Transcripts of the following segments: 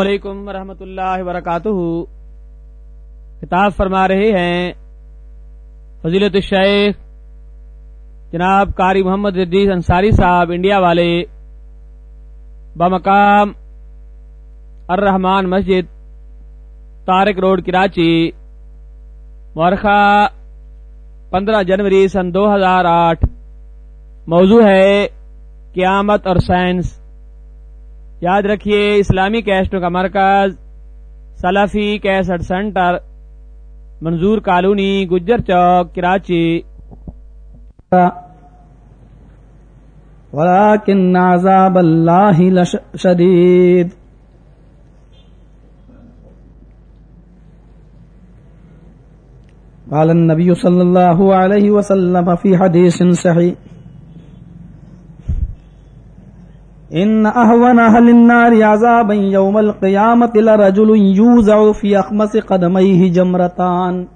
علیکم ورحمۃ اللہ وبرکاتہ۔ خطاب فرما رہے ہیں فضیلت الشیخ جناب قاری محمد ردیس انصاری صاحب، انڈیا والے۔ بمقام الرحمان مسجد تارک روڈ، کراچی۔ مورخہ پندرہ جنوری سن دو ہزار آٹھ۔ موضوع ہے قیامت اور سائنس۔ یاد رکھیے، اسلامی کیسٹوں کا مرکز، Salafi cassette center, Manzoor colony, Gujjar Chowk, Karachi. ولكن عذاب الله لشديد۔ قال النبي صلى الله عليه وسلم في حديث صحيح۔ ان اهون اهل النار عذابا يوم القيامه لرجل يوزع في اخمص قدميه جمرتان.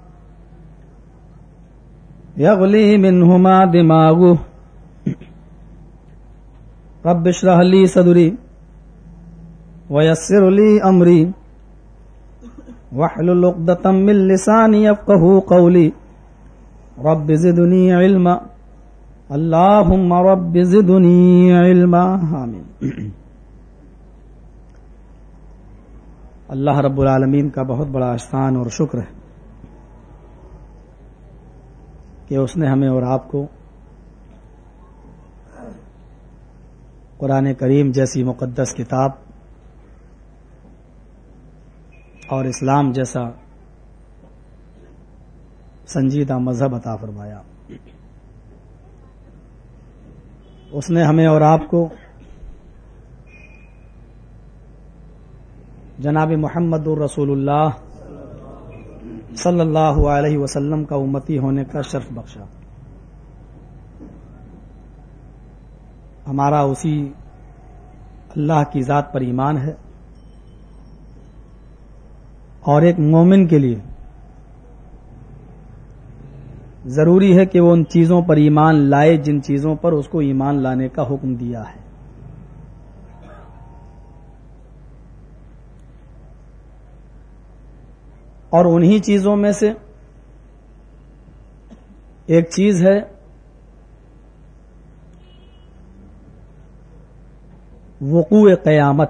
يغلي منهما دماغه. رب اشرح لي صدري ويسر لي امري واحلل عقدة من لساني يفقهوا قولي. رب زدني علما. اللهم رب زدني علما آمين اللہ رب العالمین کا بہت بڑا احسان اور شکر ہے کہ اس نے ہمیں اور آپ کو قرآن کریم جیسی مقدس کتاب اور اسلام جیسا سنجیدہ مذہب عطا فرمایا۔ اس نے ہمیں اور آپ کو جناب محمد الرسول اللہ صلی اللہ علیہ وسلم کا امتی ہونے کا شرف بخشا۔ ہمارا اسی اللہ کی ذات پر ایمان ہے اور ایک مومن کے لیے ضروری ہے کہ وہ ان چیزوں پر ایمان لائے جن چیزوں پر اس کو ایمان لانے کا حکم دیا ہے۔ اور انہی چیزوں میں سے ایک چیز ہے وقوع قیامت۔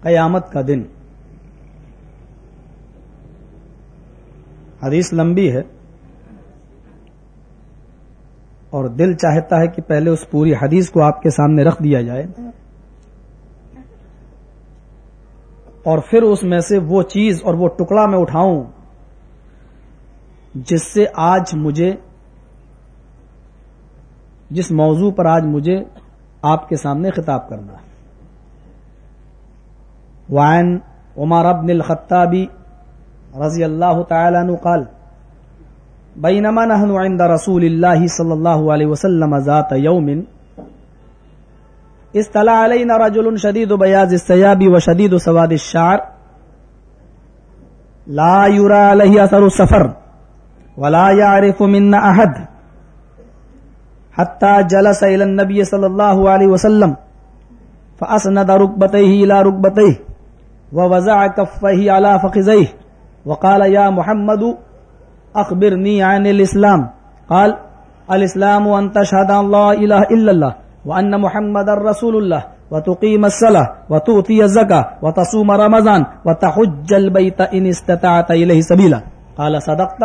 قیامت کا دن۔ حدیث لمبی ہے اور دل چاہتا ہے کہ پہلے اس پوری حدیث کو آپ کے سامنے رکھ دیا جائے اور پھر اس میں سے وہ چیز اور وہ ٹکڑا میں اٹھاؤں جس سے آج مجھے جس موضوع پر آج مجھے آپ کے سامنے خطاب کرنا ہے۔ وائن عمر ابن الخطابی رضی اللہ تعالی عنہ قال، بینما نحن عند رسول اللہ صلی اللہ علیہ وسلم ذات یوم استلا علینا رجل شدید بیاض الثياب وشدید سواد الشعر. لا يرى عليه اثر السفر ولا يعرف منا احد حتى جلس الى النبي صلى الله عليه وسلم فاسند ركبتيه الى ركبتيه ووزع كفيه على فخذيه وقال يا محمد اخبرني عن الاسلام. قال، الاسلام ان تشهد ان لا اله الا الله وان محمد رسول الله وتقيم الصلاه وتؤتي الزكاه وتصوم رمضان وتحج البيت ان استطعت اليه سبيلا. قال، صدقت.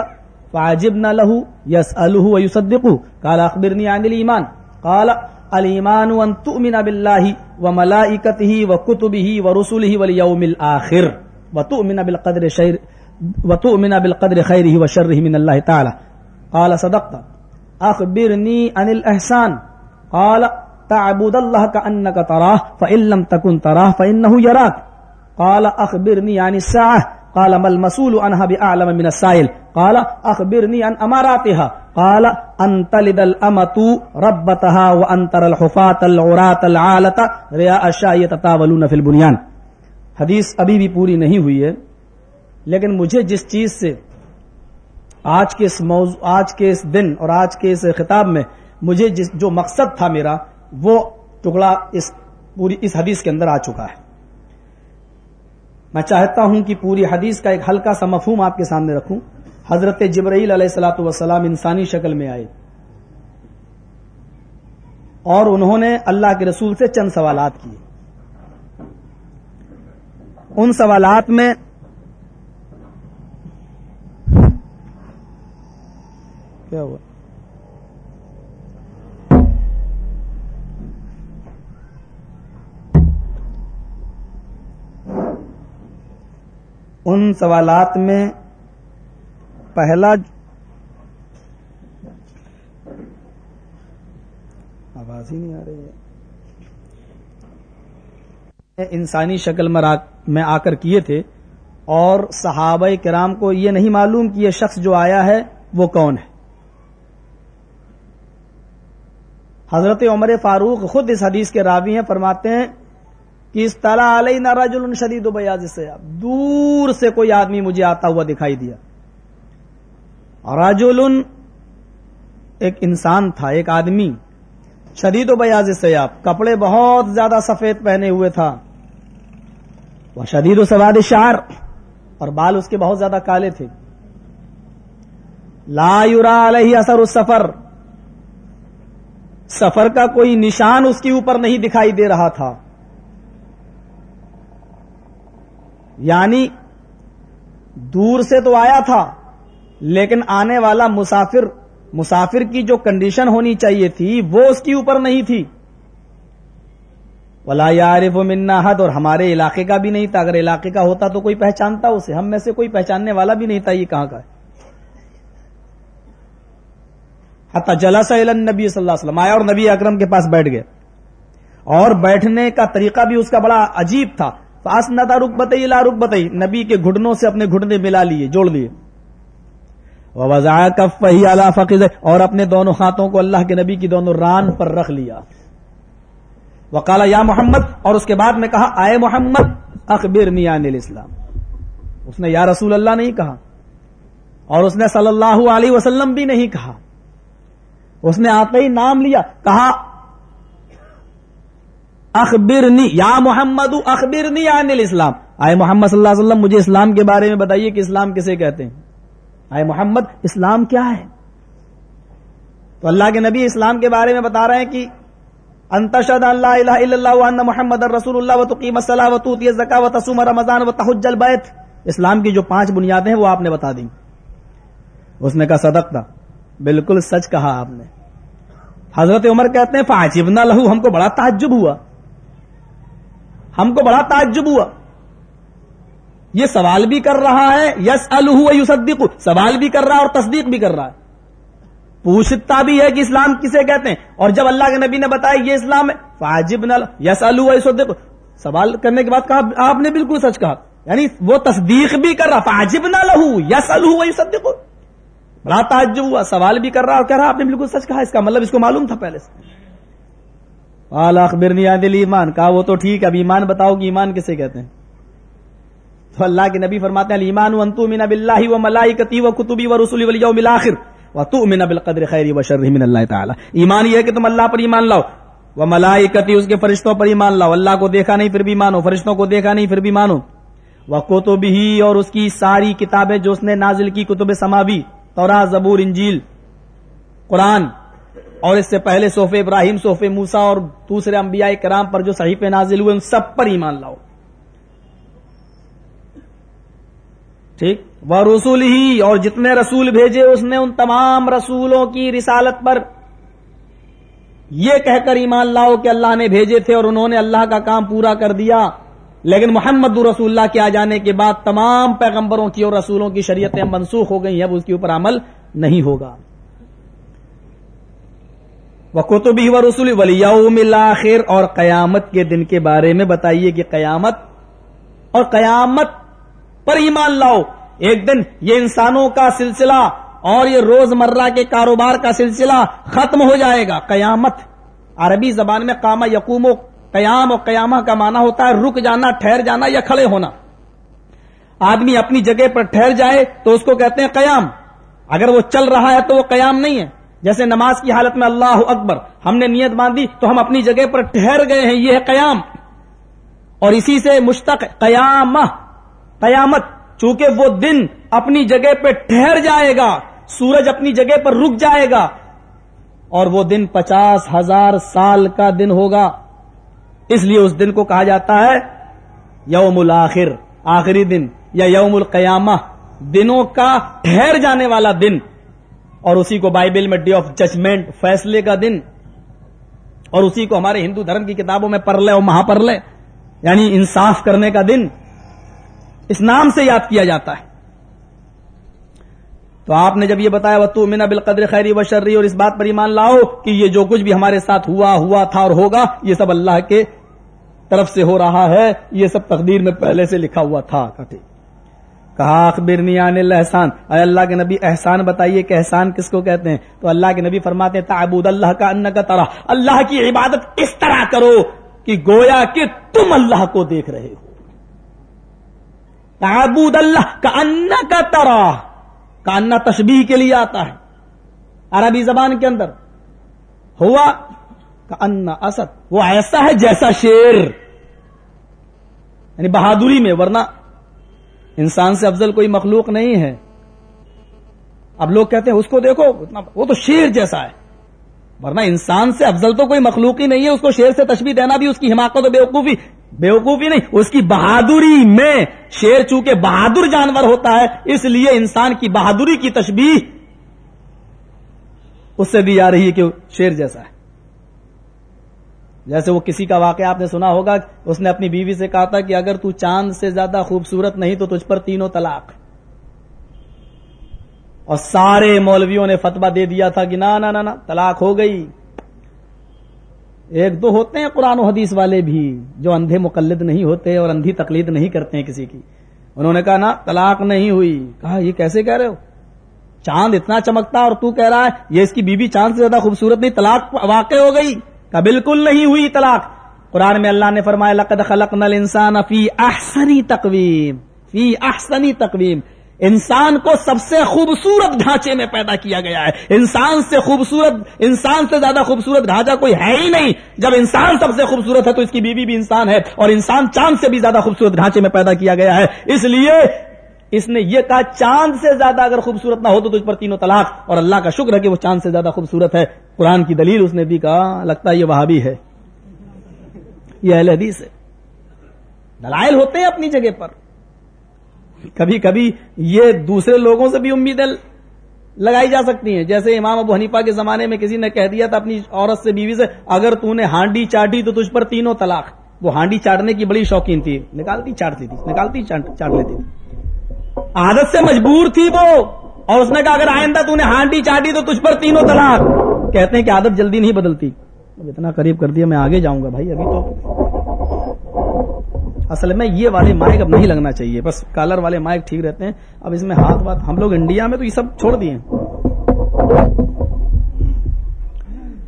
فعجبنا له يساله ويصدقه. قال، اخبرني عن الايمان قال الايمان ان تؤمن بالله وملائكته وكتبه ورسله واليوم الاخر وتؤمن بالقدر شيء وتؤمن بالقدر خيره وشره من الله تعالى. قال، صدقت. أخبرني عن الإحسان. قال، تعبد الله كأنك تراه، فإن لم تكن تراه فإنه يراك. قال، أخبرني عن الساعة. قال، ما المسؤول عنها بأعلم من السائل. قال، أخبرني عن أماراتها. قال، أن تلد الأمة ربتها وأن ترى الحفاة العراة العالة رياء الشاء يتطاولون في البنيان. حدیث ابھی بھی پوری نہیں ہوئی ہے. لیکن مجھے جس چیز سے آج کے اس موضوع آج کے اس دن اور آج کے اس خطاب میں مجھے جس جو مقصد تھا میرا، وہ ٹکڑا اس پوری اس حدیث کے اندر آ چکا ہے۔ میں چاہتا ہوں کہ پوری حدیث کا ایک ہلکا سا مفہوم آپ کے سامنے رکھوں۔ حضرت جبرائیل علیہ السلاۃ وسلام انسانی شکل میں آئے۔ اور انہوں نے اللہ کے رسول سے چند سوالات کیے۔ ان سوالات میں کیا ہوا؟ ان سوالات میں پہلا آواز ہی نہیں آ رہی ہے۔ انسانی شکل میں آ کر کیے تھے اور صحابہ کرام کو یہ نہیں معلوم کہ یہ شخص جو آیا ہے وہ کون ہے۔ حضرت عمر فاروق خود اس حدیث کے راوی ہیں، فرماتے ہیں کہ اس طرح علیہ نہ راج شدید و بیاض سے دور سے کوئی آدمی مجھے آتا ہوا دکھائی دیا۔ راج ایک انسان تھا، ایک آدمی، شدید و بیاض سے کپڑے بہت زیادہ سفید پہنے ہوئے تھا۔ وہ شدید و سواد شار اور بال اس کے بہت زیادہ کالے تھے۔ لا یورا علیہ اثر اس سفر کا کوئی نشان اس کے اوپر نہیں دکھائی دے رہا تھا۔ یعنی دور سے تو آیا تھا، لیکن آنے والا مسافر مسافر کی جو کنڈیشن ہونی چاہیے تھی، وہ اس کے اوپر نہیں تھی۔ ولا یارف و منا حد اور ہمارے علاقے کا بھی نہیں تھا۔ اگر علاقے کا ہوتا تو کوئی پہچانتا اسے۔ ہم میں سے کوئی پہچاننے والا بھی نہیں تھا، یہ کہاں کا ہے؟ جلس نبی صلی اللہ علیہ وسلم، آیا اور نبی اکرم کے پاس بیٹھ گئے۔ اور بیٹھنے کا طریقہ بھی اس کا بڑا عجیب تھا۔ فاس نہ رک بتائی لا رک بتائی نبی کے گھٹنوں سے اپنے گھٹنے ملا لیے، جوڑ لیے۔ کف وہی اللہ فقیر اور اپنے دونوں ہاتھوں کو اللہ کے نبی کی دونوں ران پر رکھ لیا۔ وکالا یا محمد، اور اس کے بعد میں کہا آئے محمد اخبر نیان اسلام اس نے یا رسول اللہ نہیں کہا، اور اس نے صلی اللہ علیہ وسلم بھی نہیں کہا۔ اس نے آتے ہی نام لیا، کہا، اخبرنی، یا محمد اخبرنی عن الاسلام۔ آئے محمد صلی اللہ علیہ وسلم، مجھے اسلام کے بارے میں بتائیے کہ اسلام کسے کہتے ہیں۔ آئے محمد، اسلام کیا ہے؟ تو اللہ کے نبی اسلام کے بارے میں بتا رہے ہیں کہ انتشد اللہ الہ الا اللہ وان محمد رسول اللہ و تقیم الصلاۃ و توتی الزکاۃ و تصوم رمضان و تحج البیت۔ اسلام کی جو پانچ بنیادیں ہیں، وہ آپ نے بتا دیں۔ اس نے کہا صدق تھا بالکل سچ کہا آپ نے۔ حضرت عمر کہتے ہیں فاجبنا لہو، ہم کو بڑا تعجب ہوا۔ ہم کو بڑا تعجب ہوا۔ یہ سوال بھی کر رہا ہے یس الصدیق سوال بھی کر رہا ہے اور تصدیق بھی کر رہا ہے۔ پوچھتا بھی ہے کہ اسلام کسے کہتے ہیں۔ اور جب اللہ کے نبی نے بتایا یہ اسلام ہے فاجب نہ یس الصدیق سوال کرنے کے بعد کہا، آپ نے بالکل سچ کہا۔ یعنی وہ تصدیق بھی کر رہا فاجب نہ لہو یس الصدیق بڑا تعجب ہوا، سوال بھی کر رہا اور کہہ رہا، آپ نے بالکل سچ کہا، اس کا مطلب اس کو معلوم تھا پہلے سے۔ اخبرنی عادل ایمان، کہا، وہ تو ٹھیک اب ایمان بتاؤ کہ ایمان کسے کہتے ہیں؟ تو اللہ کے نبی فرماتے ہیں ایمان انتو من باللہ و ملائکتی و کتبی و رسولی والیوم الاخر و تؤمن بالقدر خیر و شر من اللہ تعالی۔ ایمان یہ ہے کہ تم اللہ پر ایمان لاؤ وہ ملائکتی اس کے فرشتوں پر ایمان لاؤ۔ اللہ کو دیکھا نہیں، پھر بھی مانو۔ فرشتوں کو دیکھا نہیں، پھر بھی مانو۔ وہ کتبی اور اس کی ساری کتابیں جو اس نے نازل کی، کتب سماوی تورا، زبور، انجیل، قرآن، اور اس سے پہلے صوف ابراہیم صوف موسا اور دوسرے انبیاء کرام پر جو صحیح پہ نازل ہوئے، ان سب پر ایمان لاؤ۔ ٹھیک؟ وہ رسول ہی اور جتنے رسول بھیجے، اس نے ان تمام رسولوں کی رسالت پر یہ کہہ کر ایمان لاؤ کہ اللہ نے بھیجے تھے اور انہوں نے اللہ کا کام پورا کر دیا۔ لیکن محمد رسول اللہ کے آ جانے کے بعد تمام پیغمبروں کی اور رسولوں کی شریعتیں منسوخ ہو گئی اب اس کے اوپر عمل نہیں ہوگا۔ وہ کتبی و رسول ولی آخر اور قیامت کے دن کے بارے میں بتائیے کہ قیامت اور قیامت پر ایمان لاؤ۔ ایک دن یہ انسانوں کا سلسلہ اور یہ روز مرہ کے کاروبار کا سلسلہ ختم ہو جائے گا۔ قیامت، عربی زبان میں کاما یقوم و قیام اور قیامہ کا معنی ہوتا ہے رک جانا، ٹھہر جانا یا کھڑے ہونا۔ آدمی اپنی جگہ پر ٹھہر جائے تو اس کو کہتے ہیں قیام۔ اگر وہ چل رہا ہے تو وہ قیام نہیں ہے۔ جیسے نماز کی حالت میں اللہ اکبر، ہم نے نیت باندھی تو ہم اپنی جگہ پر ٹھہر گئے ہیں، یہ ہے قیام۔ اور اسی سے مشتق قیام قیامت، چونکہ وہ دن اپنی جگہ پہ ٹھہر جائے گا، سورج اپنی جگہ پر رک جائے گا، اور وہ دن پچاس ہزار سال کا دن ہوگا۔ اس لیے اس دن کو کہا جاتا ہے یوم الاخر، آخری دن یا یوم القیامہ، دنوں کا ٹھہر جانے والا دن۔ اور اسی کو بائبل میں ڈے آف ججمنٹ فیصلے کا دن۔ اور اسی کو ہمارے ہندو دھرم کی کتابوں میں پڑھ لے اور مہا پڑھ لے یعنی انصاف کرنے کا دن۔ اس نام سے یاد کیا جاتا ہے۔ تو آپ نے جب یہ بتایا وہ تو مینا بالقدر خیری و شرری اور اس بات پر ایمان لاؤ کہ یہ جو کچھ بھی ہمارے ساتھ ہوا ہوا تھا اور ہوگا، یہ سب اللہ کے طرف سے ہو رہا ہے، یہ سب تقدیر میں پہلے سے لکھا ہوا تھا کہا اخبرنی عن احسان اے اللہ کے نبی، احسان بتائیے کہ احسان کس کو کہتے ہیں؟ تو اللہ کے نبی فرماتے ہیں، تعبود اللہ کا ان کا طرح اللہ کی عبادت اس طرح کرو کہ گویا کہ تم اللہ کو دیکھ رہے ہو۔ تعبود اللہ کا ان کا طرح کا انا تشبیح کے لیے آتا ہے۔ عربی زبان کے اندر۔ ہوا کا انا اسد۔ وہ ایسا ہے جیسا شیر۔ یعنی بہادری میں، ورنہ انسان سے افضل کوئی مخلوق نہیں ہے۔ اب لوگ کہتے ہیں، اس کو دیکھو، اتنا، وہ تو شیر جیسا ہے۔ ورنہ انسان سے افضل تو کوئی مخلوق ہی نہیں ہے، اس کو شیر سے تشبیح دینا بھی، اس کی حماقت و بیوقوفی بیوقوفی نہیں، اس کی بہادری میں۔ شیر چونکہ بہادر جانور ہوتا ہے، اس لیے انسان کی بہادری کی تشبیح اس سے بھی آ رہی ہے کہ شیر جیسا ہے۔ جیسے وہ کسی کا واقعہ آپ نے سنا ہوگا، اس نے اپنی بیوی سے کہا تھا کہ اگر تو چاند سے زیادہ خوبصورت نہیں تو تجھ پر تینوں طلاق۔ اور سارے مولویوں نے فتوا دے دیا تھا کہ نہ نہ طلاق ہو گئی۔ ایک دو ہوتے ہیں قرآن و حدیث والے بھی جو اندھے مقلد نہیں ہوتے اور اندھی تقلید نہیں کرتے ہیں کسی کی۔ انہوں نے کہا نا طلاق نہیں ہوئی۔ کہا، یہ کیسے کہہ رہے ہو؟ چاند اتنا چمکتا اور تو کہہ رہا ہے، یہ اس کی بیوی چاند سے زیادہ خوبصورت نہیں، طلاق واقع ہو گئی۔ کہا بالکل نہیں ہوئی طلاق۔ قرآن میں اللہ نے فرمایا، لقد خلقنا الانسان فی احسنی تقویم۔ فی احسنی تقویم۔ انسان کو سب سے خوبصورت ڈھانچے میں پیدا کیا گیا ہے۔ انسان سے خوبصورت، انسان سے زیادہ خوبصورت ڈھانچہ کوئی ہے ہی نہیں۔ جب انسان سب سے خوبصورت ہے تو اس کی بیوی بھی انسان ہے اور انسان چاند سے بھی زیادہ خوبصورت ڈھانچے میں پیدا کیا گیا ہے۔ اس لیے اس نے یہ کہا، چاند سے زیادہ اگر خوبصورت نہ ہو تو تجھ پر تینوں طلاق۔ اور اللہ کا شکر ہے کہ وہ چاند سے زیادہ خوبصورت ہے۔ قرآن کی دلیل اس نے بھی کہا، لگتا ہے یہ وہاں بھی ہے۔ یہ اہل حدیث ہے۔ دلائل ہوتے ہیں اپنی جگہ پر۔ کبھی کبھی یہ دوسرے لوگوں سے بھی امیدیں لگائی جا سکتی ہیں۔ جیسے امام ابو حنیفہ کے زمانے میں کسی نے کہہ دیا تھا اپنی عورت سے بیوی سے، اگر تو نے ہانڈی چاٹی تو تجھ پر تینوں طلاق۔ وہ ہانڈی چاٹنے کی بڑی شوقین تھی۔ نکالتی چاٹتی تھی نکالتی، چاٹ لیتی۔ تھی عادت سے مجبور تھی وہ۔ اور اس نے کہا، اگر آئندہ تو نے ہانڈی چاٹی تو تجھ پر تینوں طلاق۔ کہتے ہیں کہ عادت جلدی نہیں بدلتی۔ اتنا قریب کر دیا، میں آگے جاؤں گا بھائی، ابھی تو۔ اصل میں یہ والے مائک اب نہیں لگنا چاہیے۔ بس کالر والے مائک ٹھیک رہتے ہیں۔ اب اس میں ہاتھ بات ہم لوگ انڈیا میں تو یہ سب چھوڑ دیے۔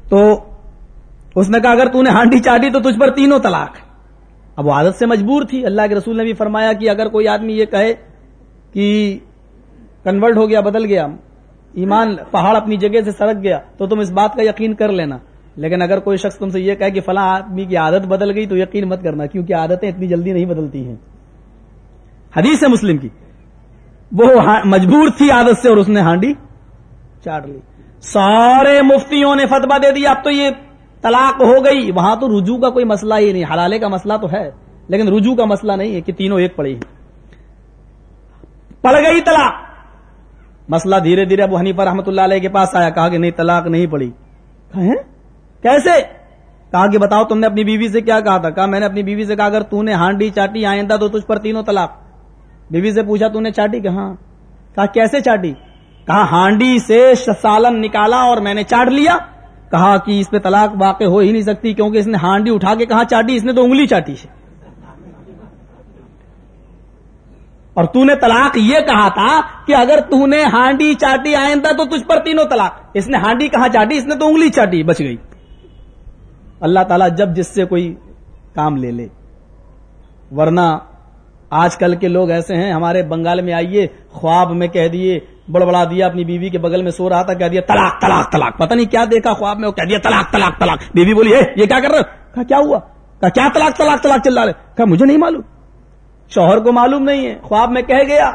تو اس نے کہا، اگر تو نے ہانڈی چاٹی تو تجھ پر تینوں طلاق۔ اب وہ عادت سے مجبور تھی۔ اللہ کے رسول نے بھی فرمایا کہ اگر کوئی آدمی یہ کہے کہ کنورٹ ہو گیا، بدل گیا. ایمان پہاڑ اپنی جگہ سے سڑک گیا تو تم اس بات کا یقین کر لینا. لیکن اگر کوئی شخص تم سے یہ کہے کہ فلاں آدمی کی عادت بدل گئی تو یقین مت کرنا کیونکہ عادتیں اتنی جلدی نہیں بدلتی ہیں. حدیث ہے مسلم کی. وہ ہاں- مجبور تھی عادت سے اور اس نے ہانڈی چاٹ لی. سارے مفتیوں نے فتوا دے دیا. اب تو یہ طلاق ہو گئی. وہاں تو رجوع کا کوئی مسئلہ ہی نہیں. حلالے کا مسئلہ تو ہے. لیکن رجوع کا مسئلہ نہیں ہے کہ تینوں ایک پڑی پڑ گئی طلاق۔ مسئلہ دھیرے دھیرے ابو حنیفہ رحمۃ اللہ علیہ کے پاس آیا کہا کہ نہیں طلاق نہیں پڑی۔ کیسے؟ کہا کہ بتاؤ تم نے اپنی بیوی سے کیا کہا تھا؟ کہا میں نے اپنی بیوی سے کہا اگر تو نے ہانڈی چاٹی آئندہ تو تجھ پر تینوں طلاق۔ بیوی سے پوچھا تو نے چاٹی؟ کہ ہاں۔ کہا کیسے چاٹی؟ کہا ہانڈی سے سالن نکالا اور میں نے چاٹ لیا۔ کہا کہ اس پہ طلاق واقع ہو ہی نہیں سکتی کیونکہ اس نے ہانڈی اٹھا کے کہا چاٹی اس نے تو انگلی چاٹی ہے اور تو نے طلاق یہ کہا تھا کہ اگر تو نے ہانڈی چاٹی آئندہ تو تجھ پر تینوں طلاق۔ اس نے ہانڈی کہاں چاٹی؟ اس نے تو انگلی چاٹی، بچ گئی۔ اللہ تعالیٰ جب جس سے کوئی کام لے لے۔ ورنہ آج کل کے لوگ ایسے ہیں، ہمارے بنگال میں آئیے، خواب میں کہہ دیے، بڑبڑا دیا، اپنی بیوی کے بغل میں سو رہا تھا، کہہ دیا طلاق طلاق طلاق۔ پتہ نہیں کیا دیکھا خواب میں، وہ کہہ دیا طلاق طلاق طلاق۔ بیوی بولی یہ کیا کر رہے کہا، کیا ہوا؟ کہا، کیا طلاق طلاق طلاق چل رہا ہے؟ کہا، مجھے نہیں معلوم۔ شوہر کو معلوم نہیں ہے، خواب میں کہہ گیا۔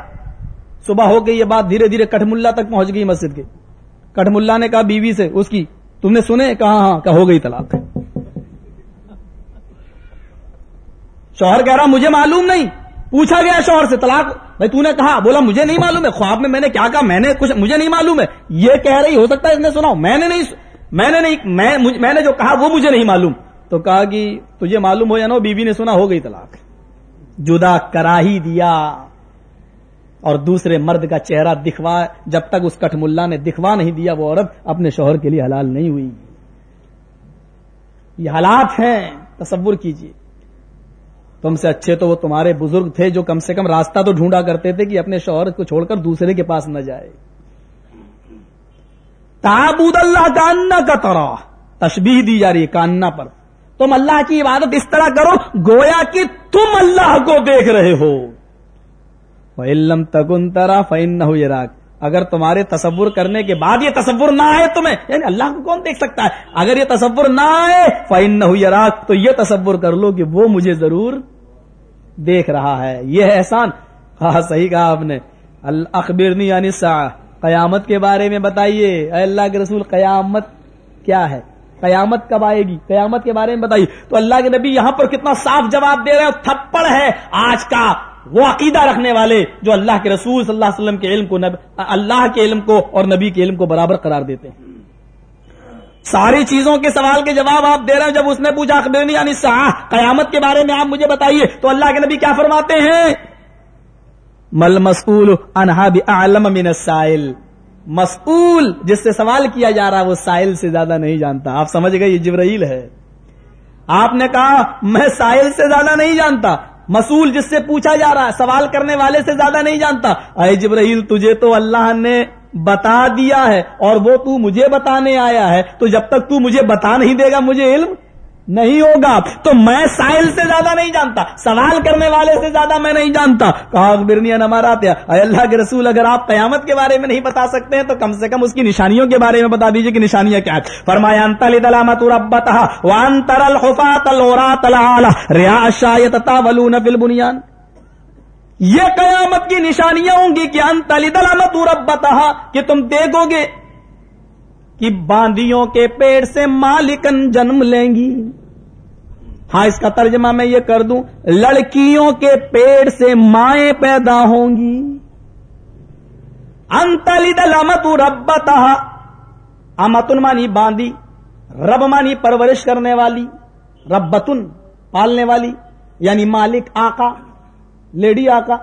صبح ہو گئی یہ بات دھیرے دھیرے کٹھ ملا تک پہنچ گئی مسجد کے۔ کٹھ ملا نے کہا، بیوی سے، اس کی۔ تم نے سنے؟ کہا ہاں کہ ہو گئی طلاق۔ شوہر کہہ رہا، مجھے معلوم نہیں۔ پوچھا گیا شوہر سے، طلاق؟ بھائی، تو نے کہا، بولا، مجھے نہیں معلوم ہے، خواب میں میں نے کیا کہا؟ میں نے کچھ، مجھے نہیں معلوم ہے۔ یہ کہہ رہی، ہو سکتا ہے اس نے سنا میں نے نہیں، میں نے نہیں، میں نے جو کہا، وہ مجھے نہیں معلوم۔ تو کہا کہ تجھے معلوم ہو یا نا بیوی نے سنا، ہو گئی طلاق۔ جدا کرا ہی دیا اور دوسرے مرد کا چہرہ دکھوا جب تک اس کٹھ ملا نے دکھوا نہیں دیا وہ عورت اپنے شوہر کے لیے حلال نہیں ہوئی۔ یہ حالات ہیں، تصور کیجیے تم سے اچھے تو وہ تمہارے بزرگ تھے جو کم سے کم راستہ تو ڈھونڈا کرتے تھے کہ اپنے شوہر کو چھوڑ کر دوسرے کے پاس نہ جائے۔ تابود اللہ کاننا کا طرح تشبیح دی جا رہی ہے کاننا پر۔ تم اللہ کی عبادت اس طرح کرو گویا کہ تم اللہ کو دیکھ رہے ہو۔ علم تگن ترا فن نہ اگر تمہارے تصور کرنے کے بعد یہ تصور نہ آئے تمہیں یعنی اللہ کو کون دیکھ سکتا ہے؟ اگر یہ تصور نہ آئے فائن نہ تو یہ تصور کر لو کہ وہ مجھے ضرور دیکھ رہا ہے۔ یہ احسان۔ ہاں صحیح کہا آپ نے۔ اخبرنی یعنی سا قیامت کے بارے میں بتائیے۔ اے اللہ کے رسول، قیامت کیا ہے؟ قیامت کب آئے گی؟ قیامت کے بارے میں بتائیے۔ تو اللہ کے نبی یہاں پر کتنا صاف جواب دے رہے ہیں تھپڑ ہے آج کا وہ عقیدہ رکھنے والے جو اللہ کے رسول صلی اللہ علیہ وسلم کے علم کو اللہ کے علم کو اور نبی کے علم کو برابر قرار دیتے ہیں۔ ساری چیزوں کے سوال کے جواب آپ دے رہے ہیں۔ جب اس نے پوچھا، اخبرنی یعنی قیامت کے بارے میں آپ مجھے بتائیے۔ تو اللہ کے نبی کیا فرماتے ہیں؟ مل مسئول انہا بھی عالم من السائل۔ مسئول جس سے سوال کیا جا رہا ہے، وہ سائل سے زیادہ نہیں جانتا۔ آپ سمجھ گئے، یہ جبرائیل ہے۔ آپ نے کہا، میں سائل سے زیادہ نہیں جانتا۔ مسول جس سے پوچھا جا رہا ہے، سوال کرنے والے سے زیادہ نہیں جانتا۔ اے جبرائیل، تجھے تو اللہ نے بتا دیا ہے اور وہ تو مجھے بتانے آیا ہے۔ تو جب تک تو مجھے بتا نہیں دے گا مجھے علم نہیں ہوگا تو میں سائل سے زیادہ نہیں جانتا، سوال کرنے والے سے زیادہ میں نہیں جانتا۔ کہا برنیا اے اللہ کے رسول، اگر آپ قیامت کے بارے میں نہیں بتا سکتے ہیں تو کم سے کم اس کی نشانیوں کے بارے میں بتا دیجیے کہ نشانیاں کیا ہے فرمایا انتلی وان الورات فی البنیان۔ یہ قیامت کی نشانیاں ہوں گی کہ انتلی دلامت ربتا کہ تم دیکھو گے کہ باندیوں کے پیڑ سے مالکن جنم لیں گی۔ ہاں اس کا ترجمہ میں یہ کر دوں، لڑکیوں کے پیڑ سے مائیں پیدا ہوں گی۔ انتلد لمت ربتا امتن مانی باندی، رب مانی پرورش کرنے والی، ربتن پالنے والی یعنی مالک آقا، لیڈی آقا۔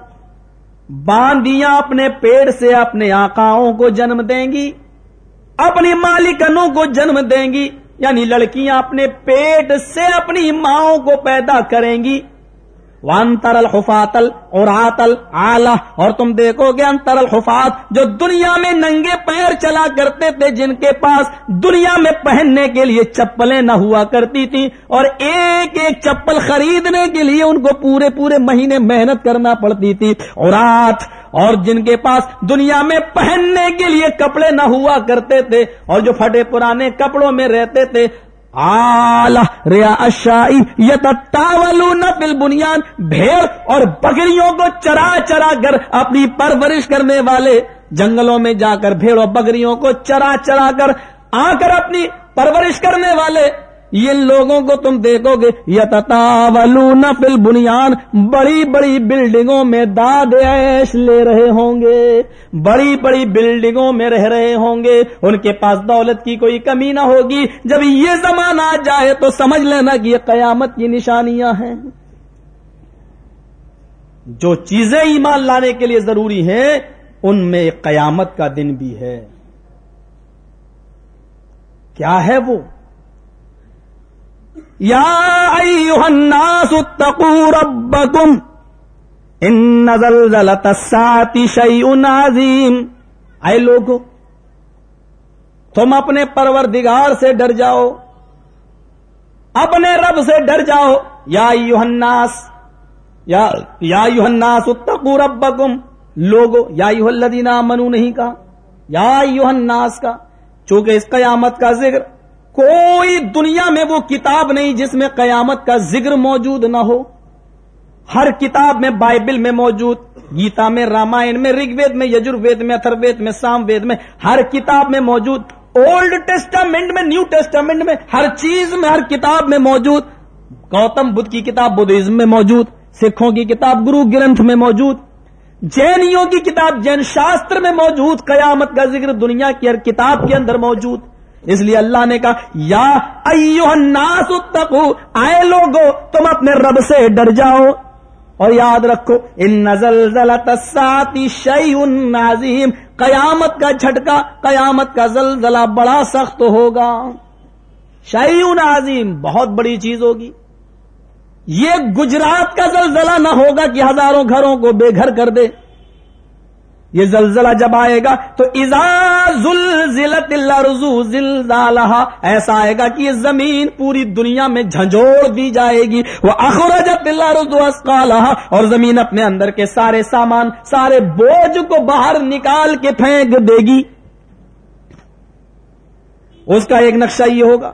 باندیاں اپنے پیڑ سے اپنے آقاؤں کو جنم دیں گی۔ اپنی مالکنوں کو جنم دیں گی یعنی لڑکیاں اپنے پیٹ سے اپنی ماؤں کو پیدا کریں گی۔ وانتر الحفاتل اور آتل آلہ اور تم دیکھو گے انتر الحفات جو دنیا میں ننگے پیر چلا کرتے تھے، جن کے پاس دنیا میں پہننے کے لیے چپلیں نہ ہوا کرتی تھی۔ اور ایک ایک چپل خریدنے کے لیے ان کو پورے پورے مہینے محنت کرنا پڑتی تھی۔ اور اور جن کے پاس دنیا میں پہننے کے لیے کپڑے نہ ہوا کرتے تھے، اور جو پھٹے پرانے کپڑوں میں رہتے تھے ریا اشائی بل بنیاد بھیڑ اور بکریوں کو چرا چرا کر اپنی پرورش کرنے والے جنگلوں میں جا کر، بھیڑ اور بکریوں کو چرا چرا کر آ کر اپنی پرورش کرنے والے یہ لوگوں کو تم دیکھو گے یا فل بنیاد بڑی بڑی بلڈنگوں میں داد ایش لے رہے ہوں گے، بڑی بڑی بلڈنگوں میں رہ رہے ہوں گے، ان کے پاس دولت کی کوئی کمی نہ ہوگی، جب یہ زمانہ آ جائے تو سمجھ لینا کہ یہ قیامت کی نشانیاں ہیں۔ جو چیزیں ایمان لانے کے لیے ضروری ہیں، ان میں قیامت کا دن بھی ہے۔ کیا ہے وہ؟ یا ایوہ الناس اتقوا ربکم ان زلزلت الساعت شیئن عظیم اے لوگو، تم اپنے پروردگار سے ڈر جاؤ۔ اپنے رب سے ڈر جاؤ۔ یا ایوہ الناس، یا ایوہ الناس اتقوا ربکم لوگو، یا ایوہ الذین آمنوا نہیں کہا۔ یا الناس کا، چونکہ اس قیامت کا ذکر کوئی دنیا میں وہ کتاب نہیں جس میں قیامت کا ذکر موجود نہ ہو۔ ہر کتاب میں بائبل میں موجود، گیتا میں، رامائن میں رگ وید میں یجر وید میں اتر وید میں سام وید میں، ہر کتاب میں موجود۔ اولڈ ٹیسٹامنٹ میں نیو ٹیسٹامنٹ میں، ہر چیز میں، ہر کتاب میں موجود۔ گوتم بدھ کی کتاب، بدھزم میں موجود۔ سکھوں کی کتاب، گرو گرنتھ میں موجود۔ جینیوں کی کتاب، جین شاستر میں موجود۔ قیامت کا ذکر دنیا کی ہر کتاب کے اندر موجود۔ اس لیے اللہ نے کہا، یا ایوہ الناس اتقو آئے لوگو، تم اپنے رب سے ڈر جاؤ اور یاد رکھو، ان نزل تساتی شعی عظیم، قیامت کا جھٹکا، قیامت کا زلزلہ بڑا سخت ہوگا۔ شعی عظیم، بہت بڑی چیز ہوگی۔ یہ گجرات کا زلزلہ نہ ہوگا کہ ہزاروں گھروں کو بے گھر کر دے۔ یہ زلزلہ جب آئے گا تو ازا رضو زلزالہ ایسا آئے گا کہ یہ زمین پوری دنیا میں جھنجھوڑ دی جائے گی۔ وہ اخراجت اللہ رضو اسقالہ اور زمین اپنے اندر کے سارے سامان، سارے بوجھ کو باہر نکال کے پھینک دے گی۔ اس کا ایک نقشہ یہ ہوگا۔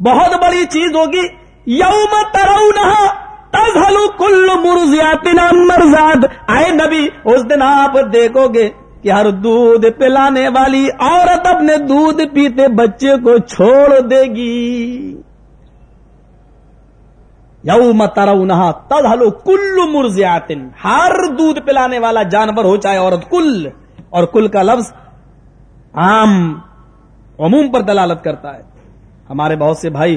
بہت بڑی چیز ہوگی، یوم ترونہ تزہلو کل مرزیات مرزاد۔ آئے نبی، اس دن آپ دیکھو گے کہ ہر دودھ پلانے والی عورت اپنے دودھ پیتے بچے کو چھوڑ دے گی۔ یوم ترونہا تزہلو کل مرزیات ہر دودھ پلانے والا جانور ہو، چاہے عورت کل، اور کل کا لفظ عام، عموم پر دلالت کرتا ہے۔ ہمارے بہت سے بھائی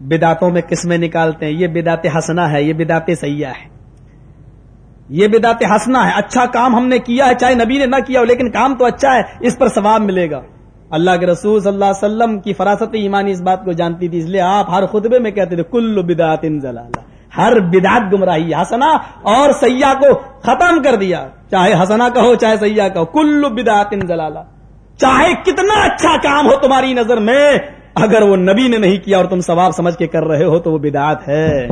بداتوں میں قسمیں نکالتے ہیں، یہ بدات ہسنا ہے، یہ بدات سیاح ہے۔ یہ بدات ہسنا ہے اچھا کام ہم نے کیا ہے، چاہے نبی نے نہ کیا ہو، لیکن کام تو اچھا ہے، اس پر ثواب ملے گا۔ اللہ کے رسول صلی اللہ علیہ وسلم کی فراست ایمانی اس بات کو جانتی تھی، اس لیے آپ ہر خطبے میں کہتے تھے، کل بدات ہر بدات گمراہی ہسنا اور سیاح کو ختم کر دیا۔ چاہے ہسنا کہو چاہے سیاح کہو کل بدات چاہے کتنا اچھا کام ہو تمہاری نظر میں اگر وہ نبی نے نہیں کیا اور تم ثواب سمجھ کے کر رہے ہو تو وہ بدعت ہے۔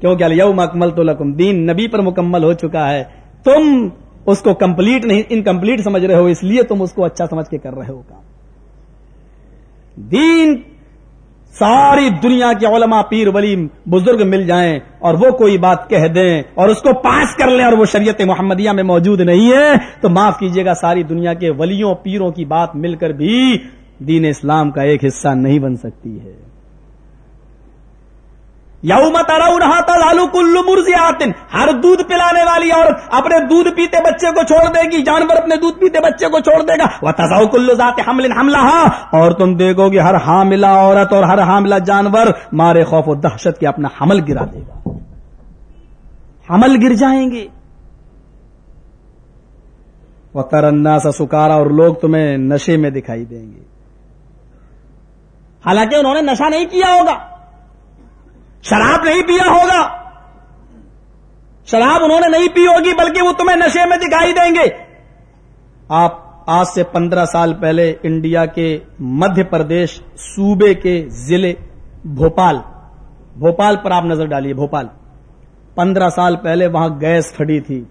کیونکہ یوم اکمل تو لکم، دین نبی پر مکمل ہو چکا ہے۔ تم اس کو کمپلیٹ نہیں انکمپلیٹ سمجھ رہے ہو، اس لیے تم اس کو اچھا سمجھ کے کر رہے ہو۔ کام دین ساری دنیا کے علماء، پیر، ولی، بزرگ مل جائیں اور وہ کوئی بات کہہ دیں اور اس کو پاس کر لیں اور وہ شریعت محمدیہ میں موجود نہیں ہے، تو معاف کیجیے گا، ساری دنیا کے ولیوں، پیروں کی بات مل کر بھی دین اسلام کا ایک حصہ نہیں بن سکتی ہے۔ یوم تالو کلو مرزی آتن ہر دودھ پلانے والی اور اپنے دودھ پیتے بچے کو چھوڑ دے گی، جانور اپنے دودھ پیتے بچے کو چھوڑ دے گا۔ وہ تزاؤ کلو ذات حمل حملہ اور تم دیکھو گے ہر حاملہ عورت اور ہر حاملہ جانور مارے خوف و دہشت کے اپنا حمل گرا دے گا۔ حمل گر جائیں گے۔ وہ ترنا سا سکارا، اور لوگ تمہیں نشے میں دکھائی دیں گے۔ حالانکہ انہوں نے نشا نہیں کیا ہوگا، شراب نہیں پیا ہوگا۔ شراب انہوں نے نہیں پی ہوگی، بلکہ وہ تمہیں نشے میں دکھائی دیں گے۔ آپ آج سے پندرہ سال پہلے انڈیا کے مدھیہ پردیش، صوبے کے ضلع بھوپال بھوپال پر آپ نظر ڈالیے، بھوپال۔ پندرہ سال پہلے وہاں گیس کھڑی تھی۔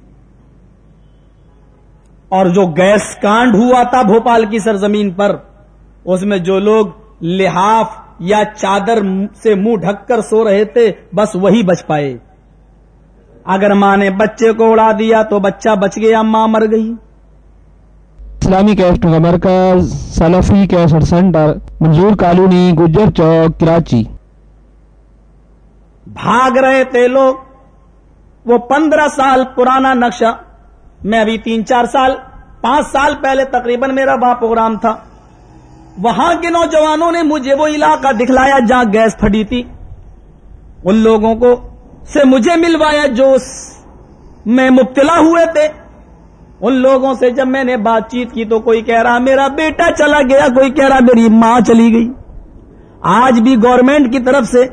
اور جو گیس کانڈ ہوا تھا بھوپال کی سرزمین پر، اس میں جو لوگ لحاف یا چادر سے منہ ڈھک کر سو رہے تھے بس وہی بچ پائے۔ اگر ماں نے بچے کو اڑا دیا تو بچہ بچ گیا ماں مر گئی۔ اسلامی کیسٹ مرکز Salafi cassette center Manzoor colony Gujjar Chowk Karachi. بھاگ رہے تھے لوگ۔ وہ پندرہ سال پرانا نقشہ میں ابھی تین چار سال پانچ سال پہلے تقریباً میرا وہاں پروگرام تھا۔ وہاں کے نوجوانوں نے مجھے وہ علاقہ دکھلایا جہاں گیس پھٹی تھی۔ ان لوگوں کو سے مجھے ملوایا جو میں مبتلا ہوئے تھے۔ ان لوگوں سے جب میں نے بات چیت کی تو کوئی کہہ رہا، میرا بیٹا چلا گیا، کوئی کہہ رہا میری ماں چلی گئی۔ آج بھی گورنمنٹ کی طرف سے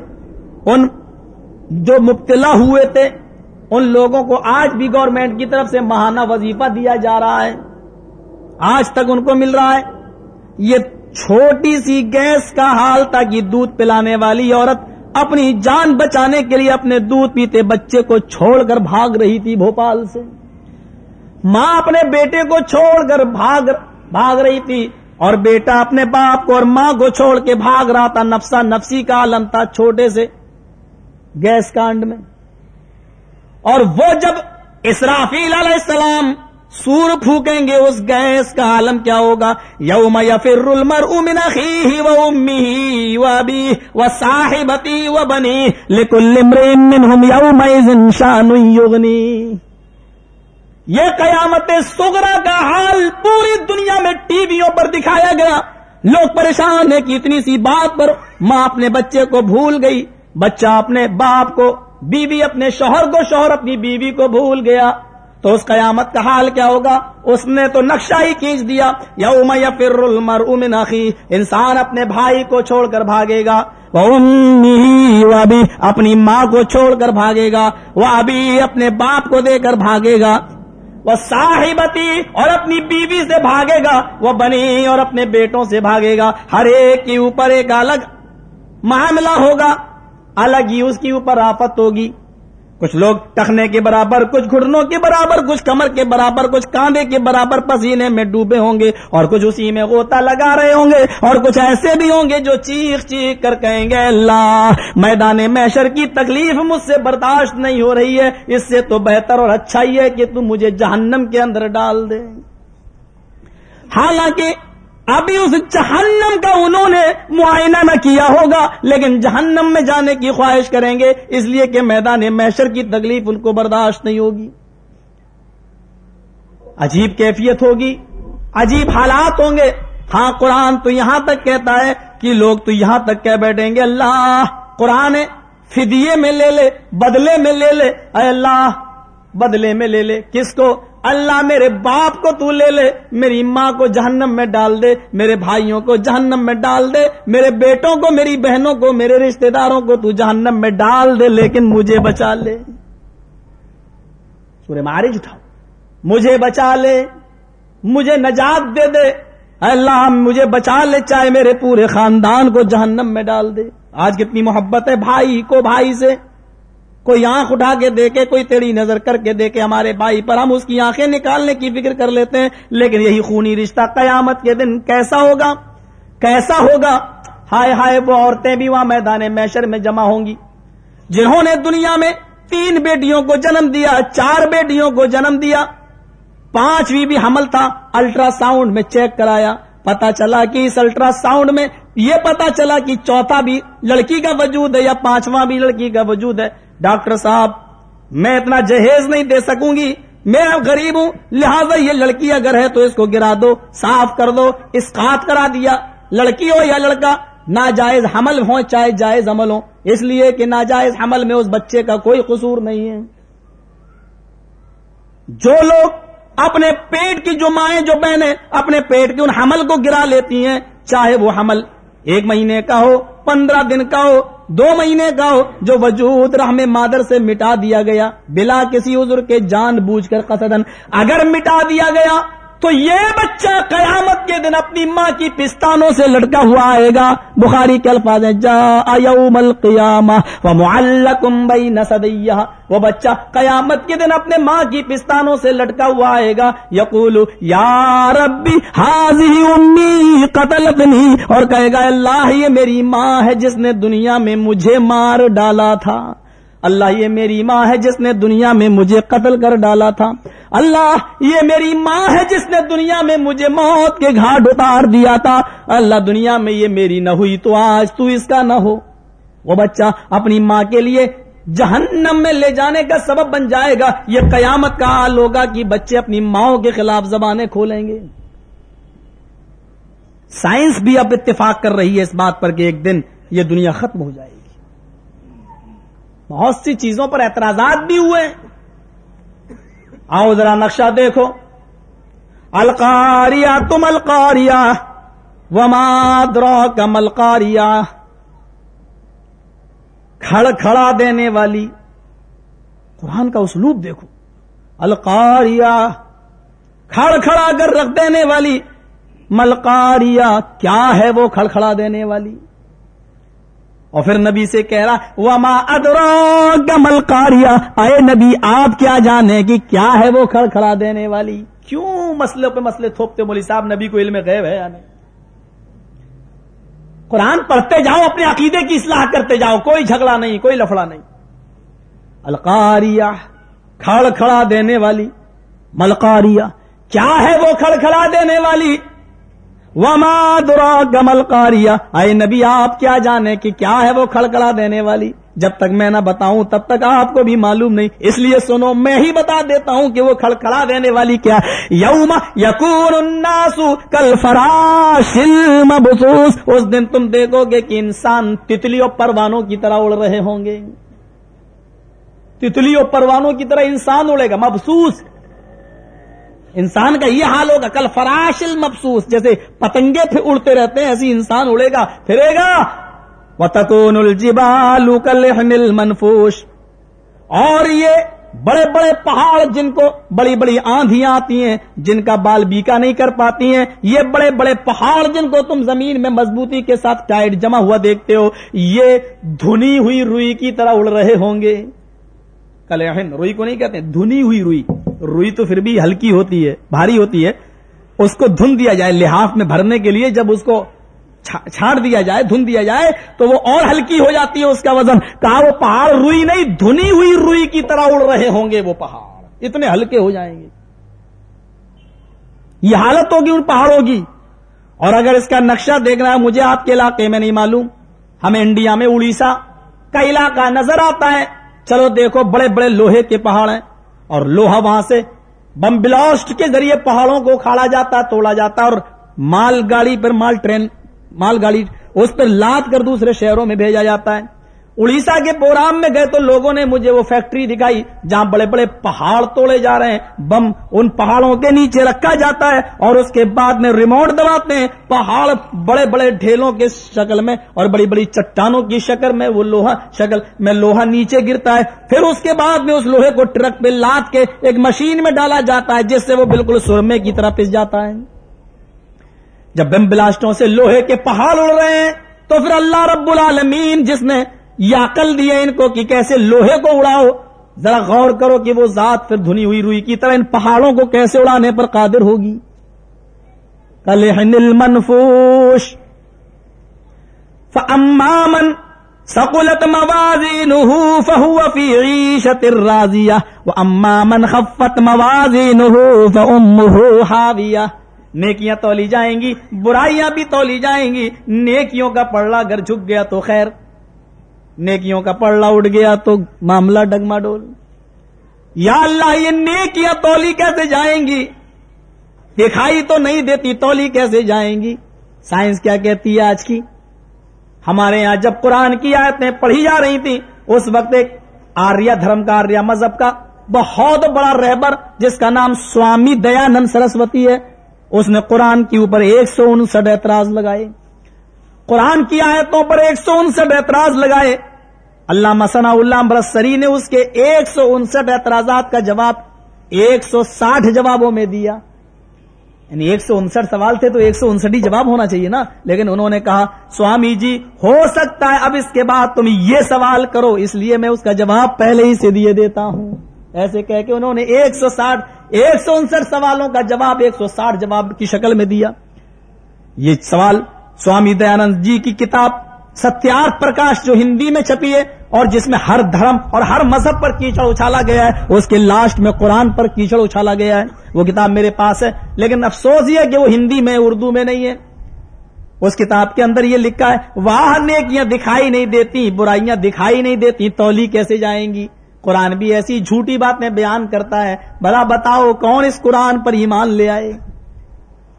ان جو مبتلا ہوئے تھے، ان لوگوں کو آج بھی گورنمنٹ کی طرف سے ماہانہ وظیفہ دیا جا رہا ہے۔ آج تک ان کو مل رہا ہے۔ یہ چھوٹی سی گیس کا حال تھا کہ دودھ پلانے والی عورت اپنی جان بچانے کے لیے اپنے دودھ پیتے بچے کو چھوڑ کر بھاگ رہی تھی بھوپال سے۔ ماں اپنے بیٹے کو چھوڑ کر بھاگ بھاگ رہی تھی اور بیٹا اپنے باپ کو اور ماں کو چھوڑ کے بھاگ رہا تھا نفسا نفسی کا عالم تھا چھوٹے سے گیس کانڈ میں۔ اور وہ جب اسرافیل علیہ السلام سور پھونکیں گے اس گیس کا عالم کیا ہوگا؟ یوم یفر المرء من اخیہ و امیہ و ابیہ و صاحبتی و بنی لکل امرئ منہم یومئذ شان یغنی۔ یہ قیامت سگرا کا حال پوری دنیا میں ٹی ویوں پر دکھایا گیا۔ لوگ پریشان ہیں کہ اتنی سی بات پر ماں اپنے بچے کو بھول گئی۔ بچہ اپنے باپ کو، بیوی اپنے شوہر کو، شوہر اپنی بیوی کو بھول گیا۔ تو اس قیامت کا حال کیا ہوگا؟ اس نے تو نقشہ ہی کھینچ دیا۔ یوم یفر المرء من اخی، انسان اپنے بھائی کو چھوڑ کر بھاگے گا۔ وہ ابھی اپنی ماں کو چھوڑ کر بھاگے گا۔ وہ ابھی اپنے باپ کو دے کر بھاگے گا۔ وہ صاحبتی اور اپنی بیوی سے بھاگے گا۔ وہ بنی اور اپنے بیٹوں سے بھاگے گا۔ ہر ایک کے اوپر ایک الگ معاملہ ہوگا۔ الگ ہی اس کے اوپر آفت ہوگی۔ کچھ لوگ ٹخنے کے برابر، کچھ گھٹنوں کے برابر، کچھ کمر کے برابر، کچھ کاندھے کے برابر پسینے میں ڈوبے ہوں گے اور کچھ اسی میں غوطہ لگا رہے ہوں گے اور کچھ ایسے بھی ہوں گے جو چیخ چیخ کر کہیں گے، اللہ، میدان میشر کی تکلیف مجھ سے برداشت نہیں ہو رہی ہے، اس سے تو بہتر اور اچھا ہی ہے کہ تم مجھے جہنم کے اندر ڈال دے۔ حالانکہ ابھی اس جہنم کا انہوں نے معائنہ نہ کیا ہوگا، لیکن جہنم میں جانے کی خواہش کریں گے، اس لیے کہ میدان میشر کی تکلیف ان کو برداشت نہیں ہوگی۔ عجیب کیفیت ہوگی، عجیب حالات ہوں گے۔ ہاں قرآن تو یہاں تک کہتا ہے کہ لوگ تو یہاں تک کہہ بیٹھیں گے، اللہ، قرآن فدیے میں لے لے، بدلے میں لے لے۔ اے اللہ، بدلے میں لے لے۔ کس کو؟ اللہ میرے باپ کو تو لے لے، میری ماں کو جہنم میں ڈال دے، میرے بھائیوں کو جہنم میں ڈال دے، میرے بیٹوں کو، میری بہنوں کو، میرے رشتہ داروں کو تو جہنم میں ڈال دے، لیکن مجھے بچا لے۔ سورے مارج اٹھاؤ۔ مجھے بچا لے، مجھے نجات دے دے۔ اللہ، مجھے بچا لے، چاہے میرے پورے خاندان کو جہنم میں ڈال دے۔ آج کتنی محبت ہے بھائی کو، بھائی سے۔ کوئی آنکھ اٹھا کے دیکھے، کوئی تیری نظر کر کے دیکھے، ہمارے بھائی پر ہم اس کی آنکھیں نکالنے کی فکر کر لیتے ہیں، لیکن یہی خونی رشتہ قیامت کے دن کیسا ہوگا؟ کیسا ہوگا؟ ہائے ہائے، وہ عورتیں بھی وہاں میدان میشر میں جمع ہوں گی۔ جنہوں نے دنیا میں تین بیٹیوں کو جنم دیا، چار بیٹیوں کو جنم دیا، پانچویں بھی حمل تھا، الٹرا ساؤنڈ میں چیک کرایا پتا چلا کہ اس الٹرا ساؤنڈ میں یہ پتا چلا کہ چوتھا بھی لڑکی کا وجود ہے یا پانچواں بھی لڑکی کا وجود ہے۔ ڈاکٹر صاحب، میں اتنا جہیز نہیں دے سکوں گی۔ میں اب غریب ہوں، لہذا یہ لڑکی اگر ہے تو اس کو گرا دو، صاف کر دو اسقات کرا دیا۔ لڑکی ہو یا لڑکا، ناجائز حمل ہو، چاہے جائز عمل ہو۔ اس لیے کہ ناجائز حمل میں اس بچے کا کوئی قصور نہیں ہے۔ جو لوگ اپنے پیٹ کی جو مائیں جو بہنیں اپنے پیٹ کے ان حمل کو گرا لیتی ہیں، چاہے وہ حمل ایک مہینے کا ہو، پندرہ دن کا ہو دو مہینے کا ہو، جو وجود رحم مادر سے مٹا دیا گیا، بلا کسی عذر کے جان بوجھ کر قصدن اگر مٹا دیا گیا تو یہ بچہ قیامت کے دن اپنی ماں کی پستانوں سے لڑکا ہوا آئے گا۔ بخاری کے الفاظ جا یوم القیامہ ومعلکم بین صدیہ۔ وہ بچہ قیامت کے دن اپنے ماں کی پستانوں سے لٹکا ہوا آئے گا۔ یقول، یا ربی حاضی امی قتلتنی اور کہے گا، اللہ یہ میری ماں ہے جس نے دنیا میں مجھے مار ڈالا تھا۔ اللہ یہ میری ماں ہے جس نے دنیا میں مجھے قتل کر ڈالا تھا۔ اللہ یہ میری ماں ہے جس نے دنیا میں مجھے موت کے گھاٹ اتار دیا تھا۔ اللہ دنیا میں یہ میری نہ ہوئی تو آج تو اس کا نہ ہو۔ وہ بچہ اپنی ماں کے لیے جہنم میں لے جانے کا سبب بن جائے گا۔ یہ قیامت کا حال ہوگا کہ بچے اپنی ماں کے خلاف زبانیں کھولیں گے۔ سائنس بھی اب اتفاق کر رہی ہے اس بات پر کہ ایک دن یہ دنیا ختم ہو جائے گی۔ بہت سی چیزوں پر اعتراضات بھی ہوئے آؤ ذرا نقشہ دیکھو۔ القاریا تم القاریا وما درو کم القاریا کھڑ کھڑا دینے والی۔ قرآن کا اسلوب دیکھو۔ القاریا کھڑ کھڑا کر رکھ دینے والی۔ ملکاریا کیا ہے وہ کھڑکھڑا دینے والی؟ اور پھر نبی سے کہہ رہا، وما ادرو گمل کاریا اے نبی، آپ کیا جانے کہ کیا ہے وہ کھڑ کھڑا دینے والی؟ کیوں مسئلے پہ مسئلے تھوپتے مولی صاحب؟ نبی کو علم غیب ہے یا نہیں؟ قرآن پڑھتے جاؤ، اپنے عقیدے کی اصلاح کرتے جاؤ، کوئی جھگڑا نہیں، کوئی لفڑا نہیں۔ القاریہ کھڑ کھڑا دینے والی۔ ملکاریہ کیا ہے وہ کھڑ کھڑا دینے والی؟ وما درا گمل کاریا اے نبی، آپ کیا جانے کہ کیا ہے وہ کھڑکڑا دینے والی؟ جب تک میں نہ بتاؤں، تب تک آپ کو بھی معلوم نہیں۔ اس لیے سنو، میں ہی بتا دیتا ہوں کہ وہ کھڑکڑا دینے والی کیا یوم یقور الناسو کل فراش مبسوس اس دن تم دیکھو گے کہ انسان تتلیوں پروانوں کی طرح اڑ رہے ہوں گے۔ تتلیوں پروانوں کی طرح انسان اڑے گا، مبسوس۔ انسان کا یہ حال ہوگا، کل فراش المبسوس، جیسے پتنگے پھر اڑتے رہتے ہیں، ایسی انسان اڑے گا، پھرے گا۔ وتکون الجبال کل منفوش اور یہ بڑے بڑے پہاڑ جن کو بڑی بڑی آندیاں آتی ہیں، جن کا بال بیکا نہیں کر پاتی ہیں، یہ بڑے بڑے پہاڑ جن کو تم زمین میں مضبوطی کے ساتھ ٹائٹ جمع ہوا دیکھتے ہو، یہ دھنی ہوئی روئی کی طرح اڑ رہے ہوں گے۔ کل روئی کو نہیں کہتے، دھنی ہوئی روئی۔ روئی تو پھر بھی ہلکی ہوتی ہے، بھاری ہوتی ہے، اس کو دھن دیا جائے لحاف میں بھرنے کے لیے، جب اس کو چھاڑ دیا جائے، دھن دیا جائے، تو وہ اور ہلکی ہو جاتی ہے اس کا وزن۔ کہا وہ پہاڑ روئی نہیں، دھنی ہوئی روئی کی طرح اڑ رہے ہوں گے وہ پہاڑ۔ اتنے ہلکے ہو جائیں گے۔ یہ حالت ہوگی ان پہاڑوں کی۔ اور اگر اس کا نقشہ دیکھنا ہے مجھے آپ کے علاقے میں نہیں معلوم، ہمیں انڈیا میں اڑیسہ کا علاقہ نظر آتا ہے۔ چلو دیکھو، بڑے بڑے لوہے کے پہاڑ ہیں۔ اور لوہا وہاں سے بم بلاسٹ کے ذریعے پہاڑوں کو کھاڑا جاتا، توڑا جاتا اور مال گاڑی پر مال ٹرین، مال گاڑی اس پر لاد کر دوسرے شہروں میں بھیجا جاتا ہے۔ اڑیسہ کے پورام میں گئے تو لوگوں نے مجھے وہ فیکٹری دکھائی جہاں بڑے بڑے پہاڑ توڑے جا رہے ہیں۔ بم ان پہاڑوں کے نیچے رکھا جاتا ہے اور اس کے بعد میں ریموٹ دباتے ہیں۔ پہاڑ بڑے بڑے ڈھیلوں کے شکل میں اور بڑی بڑی چٹانوں کی شکل میں وہ لوہا شکل میں لوہا نیچے گرتا ہے۔ پھر اس کے بعد میں اس لوہے کو ٹرک پہ لاد کے ایک مشین میں ڈالا جاتا ہے جس سے وہ بالکل سرمے کی طرح پس جاتا ہے۔ جب بم بلاسٹوں سے لوہے کے پہاڑ اڑ رہے ہیں تو پھر اللہ رب العالمین جس نے یا عقل دیا ان کو کہ کیسے لوہے کو اڑاؤ۔ ذرا غور کرو کہ وہ ذات پھر دھنی ہوئی روئی کی طرح ان پہاڑوں کو کیسے اڑانے پر قادر ہوگی۔ کل منفوش۔ فمامن سکولت موازی نہو فہو فی عیشت الراضیہ و امامن خفت موازی نہو فامہ نیکیاں تولی جائیں گی، برائیاں بھی تولی جائیں گی۔ نیکیوں کا پڑلا گھر جھک گیا تو خیر۔ نیکیوں کا پڑلا اڑ گیا تو معاملہ ڈگما ڈول یا اللہ، یہ نیکیاں تولی کیسے جائیں گی؟ دکھائی تو نہیں دیتی، تولی کیسے جائیں گی؟ سائنس کیا کہتی ہے آج کی؟ ہمارے یہاں جب قرآن کی آیتیں پڑھی جا رہی تھی اس وقت ایک آریہ دھرم کا، آریہ مذہب کا بہت بڑا رہبر، جس کا نام سوامی دیانند سرسوتی ہے، اس نے قرآن کے اوپر ایک سو انسٹھ اعتراض لگائے۔ قرآن کی آیتوں پر ایک سو انسٹھ اعتراض لگائے۔ اللہ مسنا اللہ برسری نے اس کے ایک سو انسٹھ اعتراضات کا جواب ایک سو ساٹھ جوابوں میں دیا۔ یعنی ایک سو انسٹھ سوال تھے تو ایک سو انسٹھ ہی جواب ہونا چاہیے نا۔ لیکن انہوں نے کہا، سوامی جی ہو سکتا ہے اب اس کے بعد تم یہ سوال کرو، اس لیے میں اس کا جواب پہلے ہی سے دیے دیتا ہوں۔ ایسے کہہ کے انہوں نے ایک سو ساٹھ، ایک سو انسٹھ سوالوں کا جواب ایک سو ساٹھ جواب کی شکل میں دیا۔ یہ سوال سوامی دیانند جی کی کتاب ستیار پرکاش جو ہندی میں چھپی ہے اور جس میں ہر دھرم اور ہر مذہب پر کیچڑ اچھالا گیا ہے اس کے لاسٹ میں قرآن پر کیچڑ اچھالا گیا ہے۔ وہ کتاب میرے پاس ہے، لیکن افسوس یہ کہ وہ ہندی میں، اردو میں نہیں ہے۔ اس کتاب کے اندر یہ لکھا ہے، واہ، نیکیاں دکھائی نہیں دیتی، برائیاں دکھائی نہیں دیتی، تولی کیسے جائیں گی؟ قرآن بھی ایسی جھوٹی بات میں بیان کرتا ہے۔ بھلا بتاؤ کون اس قرآن پر ایمان لے آئے؟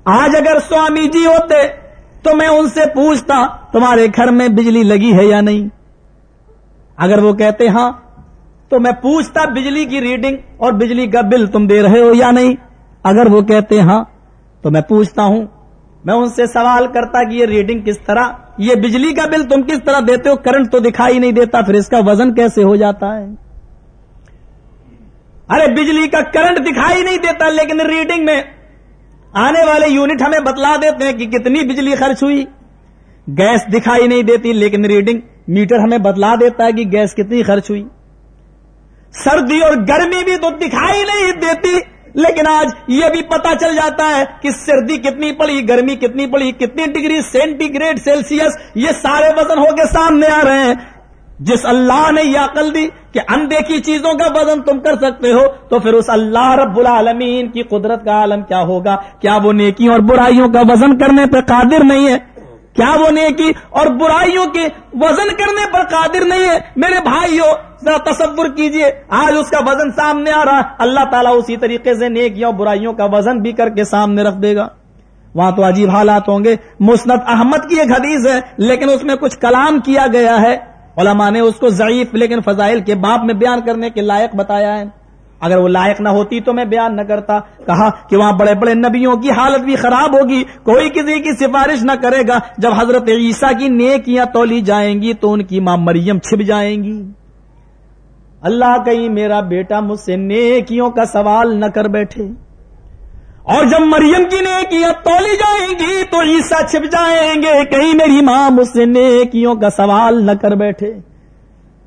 آج اگر سوامی جی ہوتے تو میں ان سے پوچھتا، تمہارے گھر میں بجلی لگی ہے یا نہیں؟ اگر وہ کہتے ہاں تو میں پوچھتا بجلی کی ریڈنگ اور بجلی کا بل تم دے رہے ہو یا نہیں؟ اگر وہ کہتے ہاں تو میں پوچھتا ہوں، میں ان سے سوال کرتا کہ یہ ریڈنگ کس طرح، یہ بجلی کا بل تم کس طرح دیتے ہو؟ کرنٹ تو دکھائی نہیں دیتا، پھر اس کا وزن کیسے ہو جاتا ہے؟ ارے، بجلی کا کرنٹ دکھائی نہیں دیتا، لیکن ریڈنگ میں آنے والے یونٹ ہمیں بتلا دیتے ہیں کہ کتنی بجلی خرچ ہوئی۔ گیس دکھائی نہیں دیتی، لیکن ریڈنگ میٹر ہمیں بتلا دیتا ہے کہ گیس کتنی خرچ ہوئی۔ سردی اور گرمی بھی تو دکھائی نہیں دیتی، لیکن آج یہ بھی پتا چل جاتا ہے کہ سردی کتنی پڑی، گرمی کتنی پڑی، کتنی ڈگری سینٹی گریڈ سیلسیس، یہ سارے وزن ہو کے سامنے آ رہے ہیں۔ جس اللہ نے یہ عقل دی کہ اندیکھی چیزوں کا وزن تم کر سکتے ہو، تو پھر اس اللہ رب العالمین کی قدرت کا عالم کیا ہوگا؟ کیا وہ نیکیوں اور برائیوں کا وزن کرنے پہ قادر نہیں ہے؟ کیا وہ نیکی اور برائیوں کے وزن کرنے پر قادر نہیں ہے؟ میرے بھائیوں ذرا تصور کیجیے، آج اس کا وزن سامنے آ رہا ہے۔ اللہ تعالیٰ اسی طریقے سے نیکیوں برائیوں کا وزن بھی کر کے سامنے رکھ دے گا۔ وہاں تو عجیب حالات ہوں گے۔ مسند احمد کی ایک حدیث ہے، لیکن اس میں کچھ کلام کیا گیا ہے۔ علماء نے اس کو ضعیف لیکن فضائل کے باپ میں بیان کرنے کے لائق بتایا ہے۔ اگر وہ لائق نہ ہوتی تو میں بیان نہ کرتا۔ کہا کہ وہاں بڑے بڑے نبیوں کی حالت بھی خراب ہوگی۔ کوئی کسی کی سفارش نہ کرے گا۔ جب حضرت عیسیٰ کی نیکیاں تولی جائیں گی تو ان کی ماں مریم چھپ جائیں گی۔ اللہ کہیں میرا بیٹا مجھ سے نیکیوں کا سوال نہ کر بیٹھے۔ اور جب مریم کی نیکیاں تولی جائیں گی تو عیسیٰ چھپ جائیں گے۔ کہیں میری ماں مجھ سے نیکیوں کا سوال نہ کر بیٹھے۔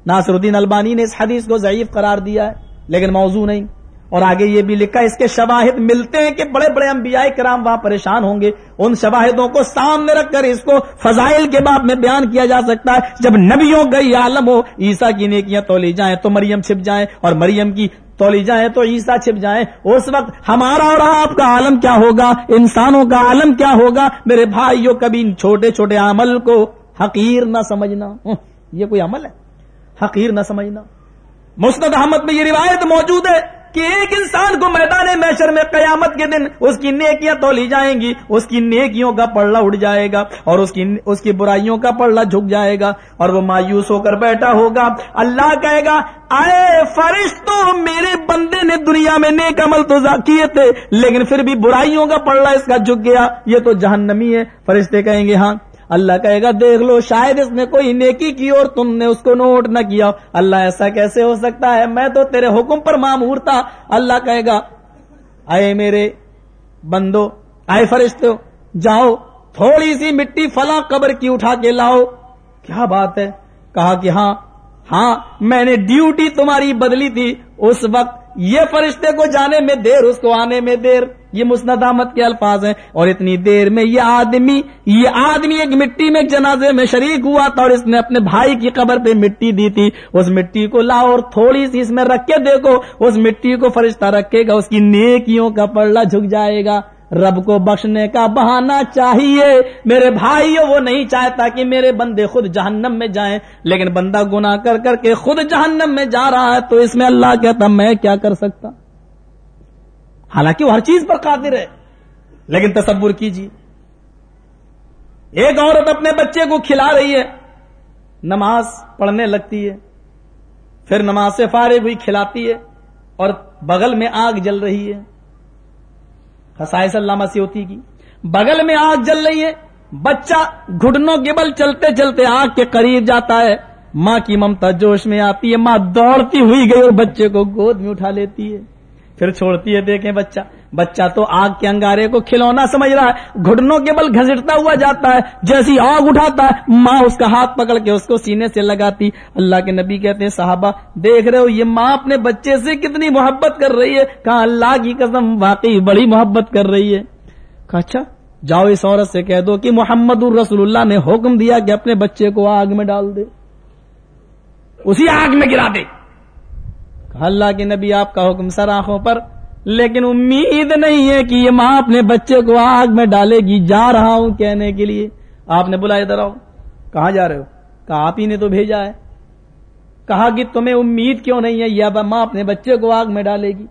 ناصر الدین البانی نے اس حدیث کو ضعیف قرار دیا ہے، لیکن موضوع نہیں۔ اور آگے یہ بھی لکھا اس کے شواہد ملتے ہیں کہ بڑے بڑے انبیاء کرام وہاں پریشان ہوں گے۔ ان شواہدوں کو سامنے رکھ کر اس کو فضائل کے بعد میں بیان کیا جا سکتا ہے۔ جب نبیوں گئی عالم ہو عیسا کی نیکیاں تو لی جائیں تو مریم چھپ جائیں اور مریم کی تو لی جائیں، تو عیسا چھپ جائیں۔ اس وقت ہمارا اور آپ کا عالم کیا ہوگا؟ انسانوں کا عالم کیا ہوگا؟ میرے بھائیوں، کبھی چھوٹے چھوٹے عمل کو حقیر نہ سمجھنا۔ یہ کوئی عمل ہے؟ حقیر نہ سمجھنا۔ مسند احمد میں یہ روایت موجود ہے۔ کہ ایک انسان کو میدان میشر میں قیامت کے دن اس کی نیکیاں تو لی جائیں گی، اس کی نیکیوں کا پڑلا اٹھ جائے گا اور اس کی اس کی برائیوں کا پڑلا جھک جائے گا اور وہ مایوس ہو کر بیٹھا ہوگا۔ اللہ کہے گا، آئے فرشتوں میرے بندے نے دنیا میں نیک عمل تو کیے تھے، لیکن پھر بھی برائیوں کا پڑلا اس کا جھک گیا۔ یہ تو جہنمی ہے۔ فرشتے کہیں گے ہاں اللہ کہے گا، دیکھ لو، شاید اس نے کوئی نیکی کی اور تم نے اس کو نوٹ نہ کیا. اللہ ایسا کیسے ہو سکتا ہے؟ میں تو تیرے حکم پر معمور تھا۔ اللہ کہے گا، آئے میرے بندو، آئے فرشتے جاؤ، تھوڑی سی مٹی فلاں قبر کی اٹھا کے لاؤ۔ کیا بات ہے؟ کہا کہ ہاں ہاں میں نے ڈیوٹی تمہاری بدلی تھی۔ اس وقت یہ فرشتے کو جانے میں دیر، اس کو آنے میں دیر۔ یہ مسند احمد کے الفاظ ہیں اور اتنی دیر میں یہ آدمی یہ آدمی ایک مٹی میں ایک جنازے میں شریک ہوا تھا اور اس نے اپنے بھائی کی قبر پہ مٹی دی تھی۔ اس مٹی کو لاؤ اور تھوڑی سی اس میں رکھ کے دیکھو۔ اس مٹی کو فرشتہ رکھے گا، اس کی نیکیوں کا پڑلا جھک جائے گا۔ رب کو بخشنے کا بہانا چاہیے۔ میرے بھائی وہ نہیں چاہتا کہ میرے بندے خود جہنم میں جائیں۔ لیکن بندہ گنا کر کر کے خود جہنم میں جا رہا ہے تو اس میں اللہ کہتا، میں کیا کر سکتا؟ حالانکہ وہ ہر چیز پر قادر ہے۔ لیکن تصور کیجیے، ایک عورت اپنے بچے کو کھلا رہی ہے، نماز پڑھنے لگتی ہے، پھر نماز سے فارغ ہوئی کھلاتی ہے اور بغل میں آگ جل رہی ہے۔ خسائس اللہ مسیحتی کی بغل میں آگ جل رہی ہے۔ بچہ گھٹنوں کے بل چلتے چلتے آگ کے قریب جاتا ہے۔ ماں کی ممتا جوش میں آتی ہے۔ ماں دوڑتی ہوئی گئی اور بچے کو گود میں اٹھا لیتی ہے۔ پھر چھوڑتی ہے دیکھیں بچہ۔ بچہ تو آگ کے انگارے کو کھلونا سمجھ رہا ہے، گھٹنوں کے بل گھسٹتا ہوا جاتا ہے، جیسی آگ اٹھاتا ہے، ماں اس کا ہاتھ پکڑ کے اس کو سینے سے لگاتی۔ اللہ کے نبی کہتے ہیں، صحابہ دیکھ رہے ہو، یہ ماں اپنے بچے سے کتنی محبت کر رہی ہے۔ کہا اللہ کی قسم، واقعی بڑی محبت کر رہی ہے۔ کہا اچھا جاؤ اس عورت سے کہہ دو کہ محمد الرسول اللہ نے حکم دیا کہ اپنے بچے کو آگ میں ڈال دے۔ اسی آگ میں گرا دے۔ اللہ کے نبی آپ کا حکم سر آنکھوں پر لیکن امید نہیں ہے کہ یہ ماں اپنے بچے کو آگ میں ڈالے گی، جا رہا ہوں کہنے کے لیے۔ آپ نے بلایا، ادھر آؤ۔ کہاں جا رہے ہو؟ کہا، آپ ہی نے تو بھیجا ہے۔ کہا کہ تمہیں امید کیوں نہیں ہے؟ یہ ماں اپنے بچے کو آگ میں ڈالے گی۔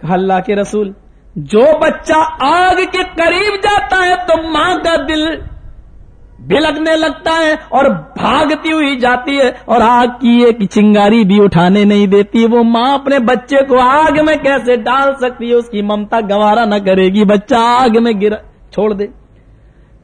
کہا، اللہ کے رسول، جو بچہ آگ کے قریب جاتا ہے تو ماں کا دل بلکنے لگتا ہے اور بھاگتی ہوئی جاتی ہے اور آگ کی ایک چنگاری بھی اٹھانے نہیں دیتی، وہ ماں اپنے بچے کو آگ میں کیسے ڈال سکتی ہے؟ اس کی ممتا گوارا نہ کرے گی، بچہ آگ میں گر چھوڑ دے۔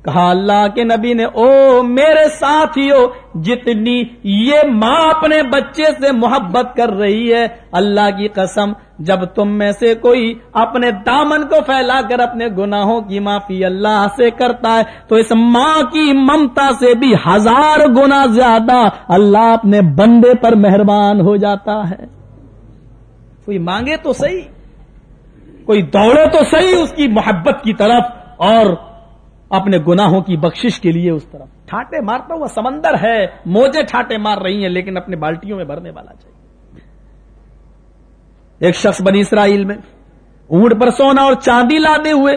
کہا اللہ کے نبی نے، او میرے ساتھیو، جتنی یہ ماں اپنے بچے سے محبت کر رہی ہے، اللہ کی قسم، جب تم میں سے کوئی اپنے دامن کو پھیلا کر اپنے گناہوں کی معافی اللہ سے کرتا ہے، تو اس ماں کی ممتا سے بھی ہزار گنا زیادہ اللہ اپنے بندے پر مہربان ہو جاتا ہے۔ کوئی مانگے تو صحیح، کوئی دوڑے تو صحیح اس کی محبت کی طرف، اور اپنے گناہوں کی بخشش کے لیے اس طرف۔ ٹھاٹے مارتا ہوا سمندر ہے موجے ٹھاٹے مار رہی ہیں، لیکن اپنے بالٹیوں میں بھرنے والا چاہیے۔ ایک شخص بنی اسرائیل میں اونٹ پر سونا اور چاندی لادے ہوئے،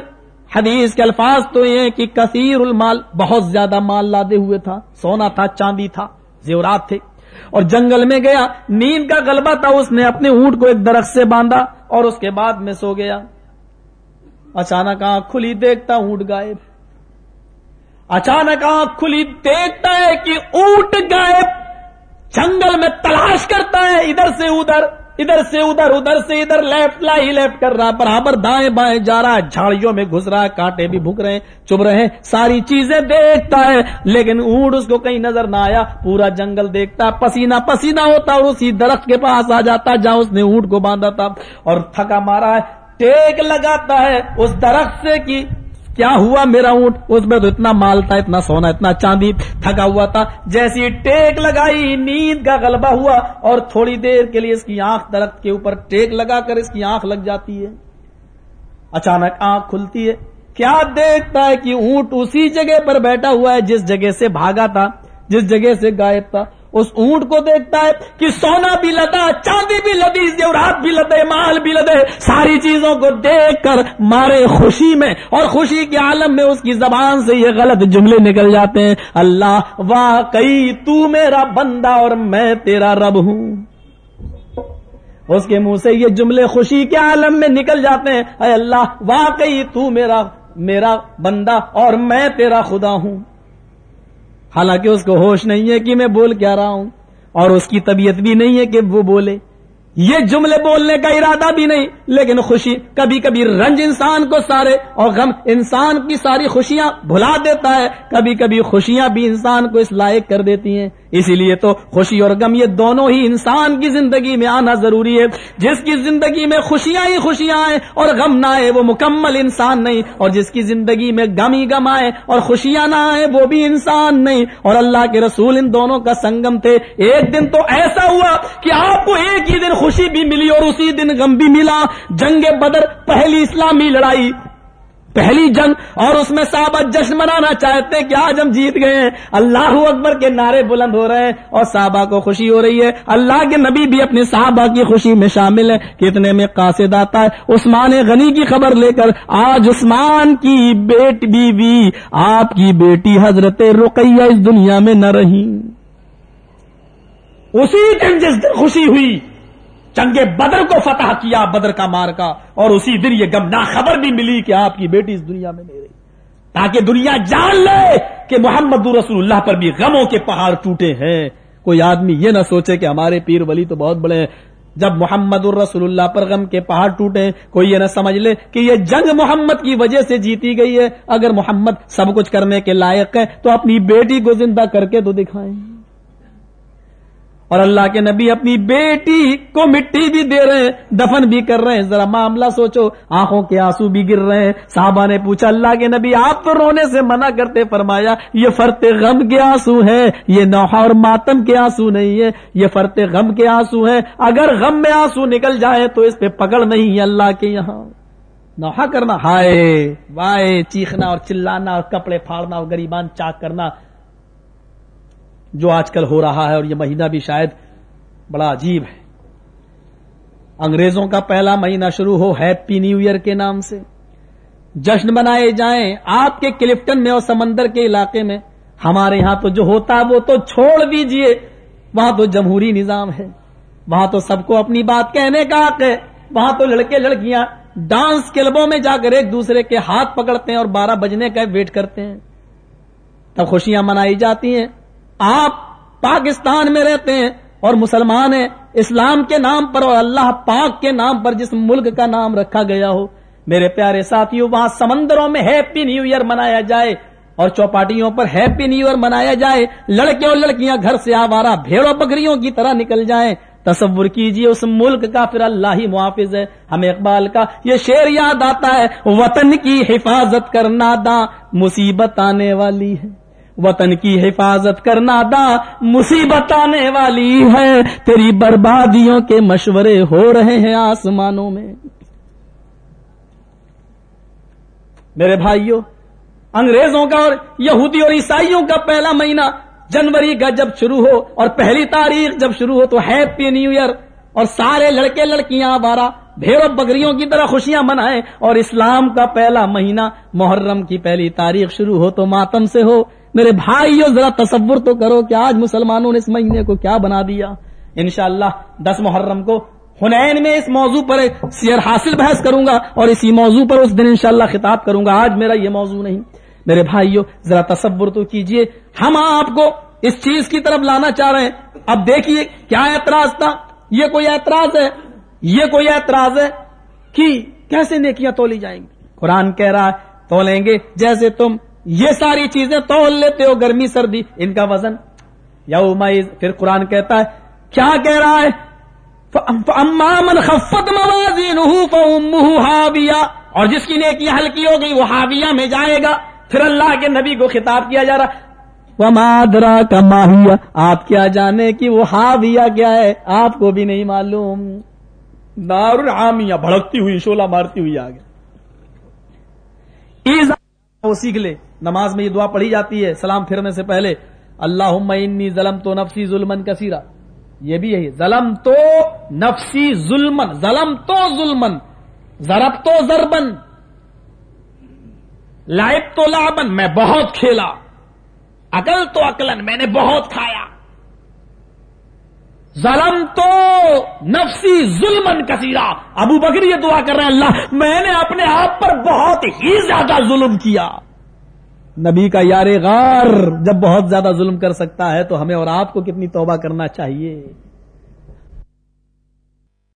حدیث کے الفاظ تو یہ کہ کثیر المال، بہت زیادہ مال لادے ہوئے تھا۔ سونا تھا، چاندی تھا، زیورات تھے۔ اور جنگل میں گیا، نیند کا غلبہ تھا، اس نے اپنے اونٹ کو ایک درخت سے باندھا اور اس کے بعد میں سو گیا۔ اچانک آنکھ کھلی، دیکھتا اونٹ غائب۔ اچانک آنکھ کھلی، دیکھتا ہے کہ اونٹ غائب جنگل میں تلاش کرتا ہے، ادھر سے ادھر ادھر سے ادھر ادھر سے ادھر، لیفٹ، لا ہی لیفٹ کر رہا، برابر دائیں بائیں جا رہا ہے جھاڑیوں میں گھس رہا ہے کانٹے بھی بھوک رہے ہیں، چب رہے ہیں، ساری چیزیں دیکھتا ہے، لیکن اونٹ اس کو کہیں نظر نہ آیا، پورا جنگل دیکھتا، پسینہ پسینہ ہوتا اور اسی درخت کے پاس آ جاتا، جہاں اس نے اونٹ کو باندھا تھا اور تھکا مارا ہے، ٹیک لگاتا ہے اس درخت سے کی کیا ہوا میرا اونٹ؟ اس میں تو اتنا مال تھا، اتنا سونا، اتنا چاندی تھکا ہوا تھا، جیسی ٹیک لگائی نیند کا غلبہ ہوا اور تھوڑی دیر کے لیے اس کی آنکھ درخت کے اوپر ٹیک لگا کر اس کی آنکھ لگ جاتی ہے۔ اچانک آنکھ کھلتی ہے۔ کیا دیکھتا ہے کہ اونٹ اسی جگہ پر بیٹھا ہوا ہے جس جگہ سے بھاگا تھا، جس جگہ سے غائب تھا؟ اس اونٹ کو دیکھتا ہے کہ سونا بھی لدا چاندی بھی لدی زیورات بھی لدے مال بھی لدے ساری چیزوں کو دیکھ کر مارے خوشی میں اور خوشی کے عالم میں اس کی زبان سے یہ غلط جملے نکل جاتے ہیں۔ اللہ، واقعی تو میرا بندہ اور میں تیرا رب ہوں۔ اس کے منہ سے یہ جملے خوشی کے عالم میں نکل جاتے ہیں۔ اے اللہ، واقعی تو میرا میرا بندہ اور میں تیرا خدا ہوں۔ حالانکہ اس کو ہوش نہیں ہے کہ میں بول کیا رہا ہوں اور اس کی طبیعت بھی نہیں ہے کہ وہ بولے۔ یہ جملے بولنے کا ارادہ بھی نہیں، لیکن خوشی کبھی کبھی رنج انسان کو سارے اور غم انسان کی ساری خوشیاں بھلا دیتا ہے۔ کبھی کبھی خوشیاں بھی انسان کو اس لائق کر دیتی ہیں۔ اسی لیے تو خوشی اور غم یہ دونوں ہی انسان کی زندگی میں آنا ضروری ہے۔ جس کی زندگی میں خوشیاں ہی خوشیاں آئیں اور غم نہ آئے وہ مکمل انسان نہیں، اور جس کی زندگی میں غم ہی غم آئے اور خوشیاں نہ آئے وہ بھی انسان نہیں۔ اور اللہ کے رسول ان دونوں کا سنگم تھے۔ ایک دن تو ایسا ہوا کہ آپ کو ایک ہی دن خوشی بھی ملی اور اسی دن غم بھی ملا۔ جنگ بدر پہلی اسلامی لڑائی۔ پہلی جنگ اور اس میں صحابہ جشن منانا چاہتے ہیں کہ آج ہم جیت گئے ہیں۔ اللہ اکبر کے نعرے بلند ہو رہے ہیں اور صحابہ کو خوشی ہو رہی ہے۔ اللہ کے نبی بھی اپنے صحابہ کی خوشی میں شامل ہے کتنے میں قاصد آتا ہے۔ عثمان غنی کی خبر لے کر آج عثمان کی بیٹ بیوی، آپ کی بیٹی حضرت رقیہ اس دنیا میں نہ رہی۔ اسی دن جس دن خوشی ہوئی چنگے بدر کو فتح کیا، بدر کا مار کا اور اسی دن یہ گم خبر بھی ملی کہ آپ کی بیٹی اس دنیا میں نہیں رہی۔ تاکہ دنیا جان لے کہ محمد رسول اللہ پر بھی غموں کے پہاڑ ٹوٹے ہیں۔ کوئی آدمی یہ نہ سوچے کہ ہمارے پیر ولی تو بہت بڑے ہیں۔ جب محمد الرسول اللہ پر غم کے پہاڑ ٹوٹے کوئی یہ نہ سمجھ لے کہ یہ جنگ محمد کی وجہ سے جیتی گئی ہے۔ اگر محمد سب کچھ کرنے کے لائق ہے، تو اپنی بیٹی کو زندہ کر کے تو دکھائیں۔ اور اللہ کے نبی اپنی بیٹی کو مٹی بھی دے رہے ہیں، دفن بھی کر رہے ہیں۔ ذرا معاملہ سوچو، آنکھوں کے آنسو بھی گر رہے ہیں۔ صحابہ نے پوچھا، اللہ کے نبی، آپ تو رونے سے منع کرتے، فرمایا، یہ فرت غم کے آنسو ہے یہ نوحہ اور ماتم کے آنسو نہیں ہے یہ فرت غم کے آنسو ہے اگر غم میں آنسو نکل جائے تو اس پہ پکڑ نہیں ہے اللہ کے یہاں۔ نوحہ کرنا، ہائے، وائے، چیخنا اور چلانا اور کپڑے پھاڑنا اور گریبان چاک کرنا۔ جو آج کل ہو رہا ہے اور یہ مہینہ بھی شاید بڑا عجیب ہے۔ انگریزوں کا پہلا مہینہ شروع ہو ہیپی نیو ایئر کے نام سے۔ جشن منائے جائیں آپ کے کلفٹن میں اور سمندر کے علاقے میں۔ ہمارے ہاں تو جو ہوتا ہے وہ تو چھوڑ دیجیے۔ وہاں تو جمہوری نظام ہے۔ وہاں تو سب کو اپنی بات کہنے کا حق ہے۔ وہاں تو لڑکے لڑکیاں ڈانس کلبوں میں جا کر ایک دوسرے کے ہاتھ پکڑتے ہیں اور بارہ بجنے کا ویٹ کرتے ہیں۔ تب خوشیاں منائی جاتی ہیں۔ آپ پاکستان میں رہتے ہیں اور مسلمان ہیں، اسلام کے نام پر اور اللہ پاک کے نام پر جس ملک کا نام رکھا گیا ہو۔ میرے پیارے ساتھیوں وہاں سمندروں میں ہیپی نیو ایئر منایا جائے اور چوپاٹیوں پر ہیپی نیو ایئر منایا جائے۔ لڑکے اور لڑکیاں گھر سے آوارہ بھیڑوں بکریوں کی طرح نکل جائیں۔ تصور کیجیے، اس ملک کا پھر اللہ ہی محافظ ہے۔ ہمیں اقبال کا یہ شعر یاد آتا ہے، وطن کی حفاظت کرنا دا مصیبت آنے والی ہے۔ وطن کی حفاظت کرنا دا مصیبت آنے والی ہے۔ تیری بربادیوں کے مشورے ہو رہے ہیں آسمانوں میں۔ میرے بھائیوں، انگریزوں کا اور یہودی اور عیسائیوں کا پہلا مہینہ جنوری کا جب شروع ہو اور پہلی تاریخ جب شروع ہو تو ہیپی نیو ایئر اور سارے لڑکے لڑکیاں بارہ بھیڑوں بکریوں کی طرح خوشیاں منائیں۔ اور اسلام کا پہلا مہینہ محرم کی پہلی تاریخ شروع ہو تو ماتم سے ہو۔ میرے بھائیوں ذرا تصور تو کرو کہ آج مسلمانوں نے اس مہینے کو کیا بنا دیا۔ انشاءاللہ دس محرم کو ہنین میں اس موضوع پر سیر حاصل بحث کروں گا اور اسی موضوع پر اس دن انشاءاللہ خطاب کروں گا۔ آج میرا یہ موضوع نہیں۔ میرے بھائیوں ذرا تصور تو کیجیے۔ ہم آپ کو اس چیز کی طرف لانا چاہ رہے ہیں۔ اب دیکھیے، کیا اعتراض تھا؟ یہ کوئی اعتراض ہے؟ یہ کوئی اعتراض ہے کہ کیسے نیکیاں تولی جائیں گی قرآن کہہ رہا ہے، تولیں گے جیسے تم یہ ساری چیزیں تول لیتے ہو گرمی سردی، ان کا وزن۔ یا پھر قرآن کہتا ہے، کیا کہہ رہا ہے؟ من خفت حاویہ اور جس کی نیکی ہلکی ہو گئی، وہ حاویہ میں جائے گا۔ پھر اللہ کے نبی کو خطاب کیا جا رہا وہ مادرا کا ماہیا آپ کیا جانے کہ وہ ہاویہ کیا ہے؟ آپ کو بھی نہیں معلوم۔ دار العامیہ بھڑکتی ہوئی، شولہ مارتی ہوئی آگے۔ وہ سیکھ لے۔ نماز میں یہ دعا پڑھی جاتی ہے، سلام پھرنے سے پہلے اللہ انی ظلم تو نفسی ظلم کثیرہ یہ بھی یہی ظلم تو نفسی ظلم ظلم تو ظلم ضرب تو ضربن لائب تو لابن میں بہت کھیلا عقل تو عقلن میں نے بہت کھایا۔ ظلم تو نفسی ظلم کثیرہ ابو بکر یہ دعا کر رہے ہیں، اللہ، میں نے اپنے آپ پر بہت ہی زیادہ ظلم کیا۔ نبی کا یار غار جب بہت زیادہ ظلم کر سکتا ہے تو ہمیں اور آپ کو کتنی توبہ کرنا چاہیے؟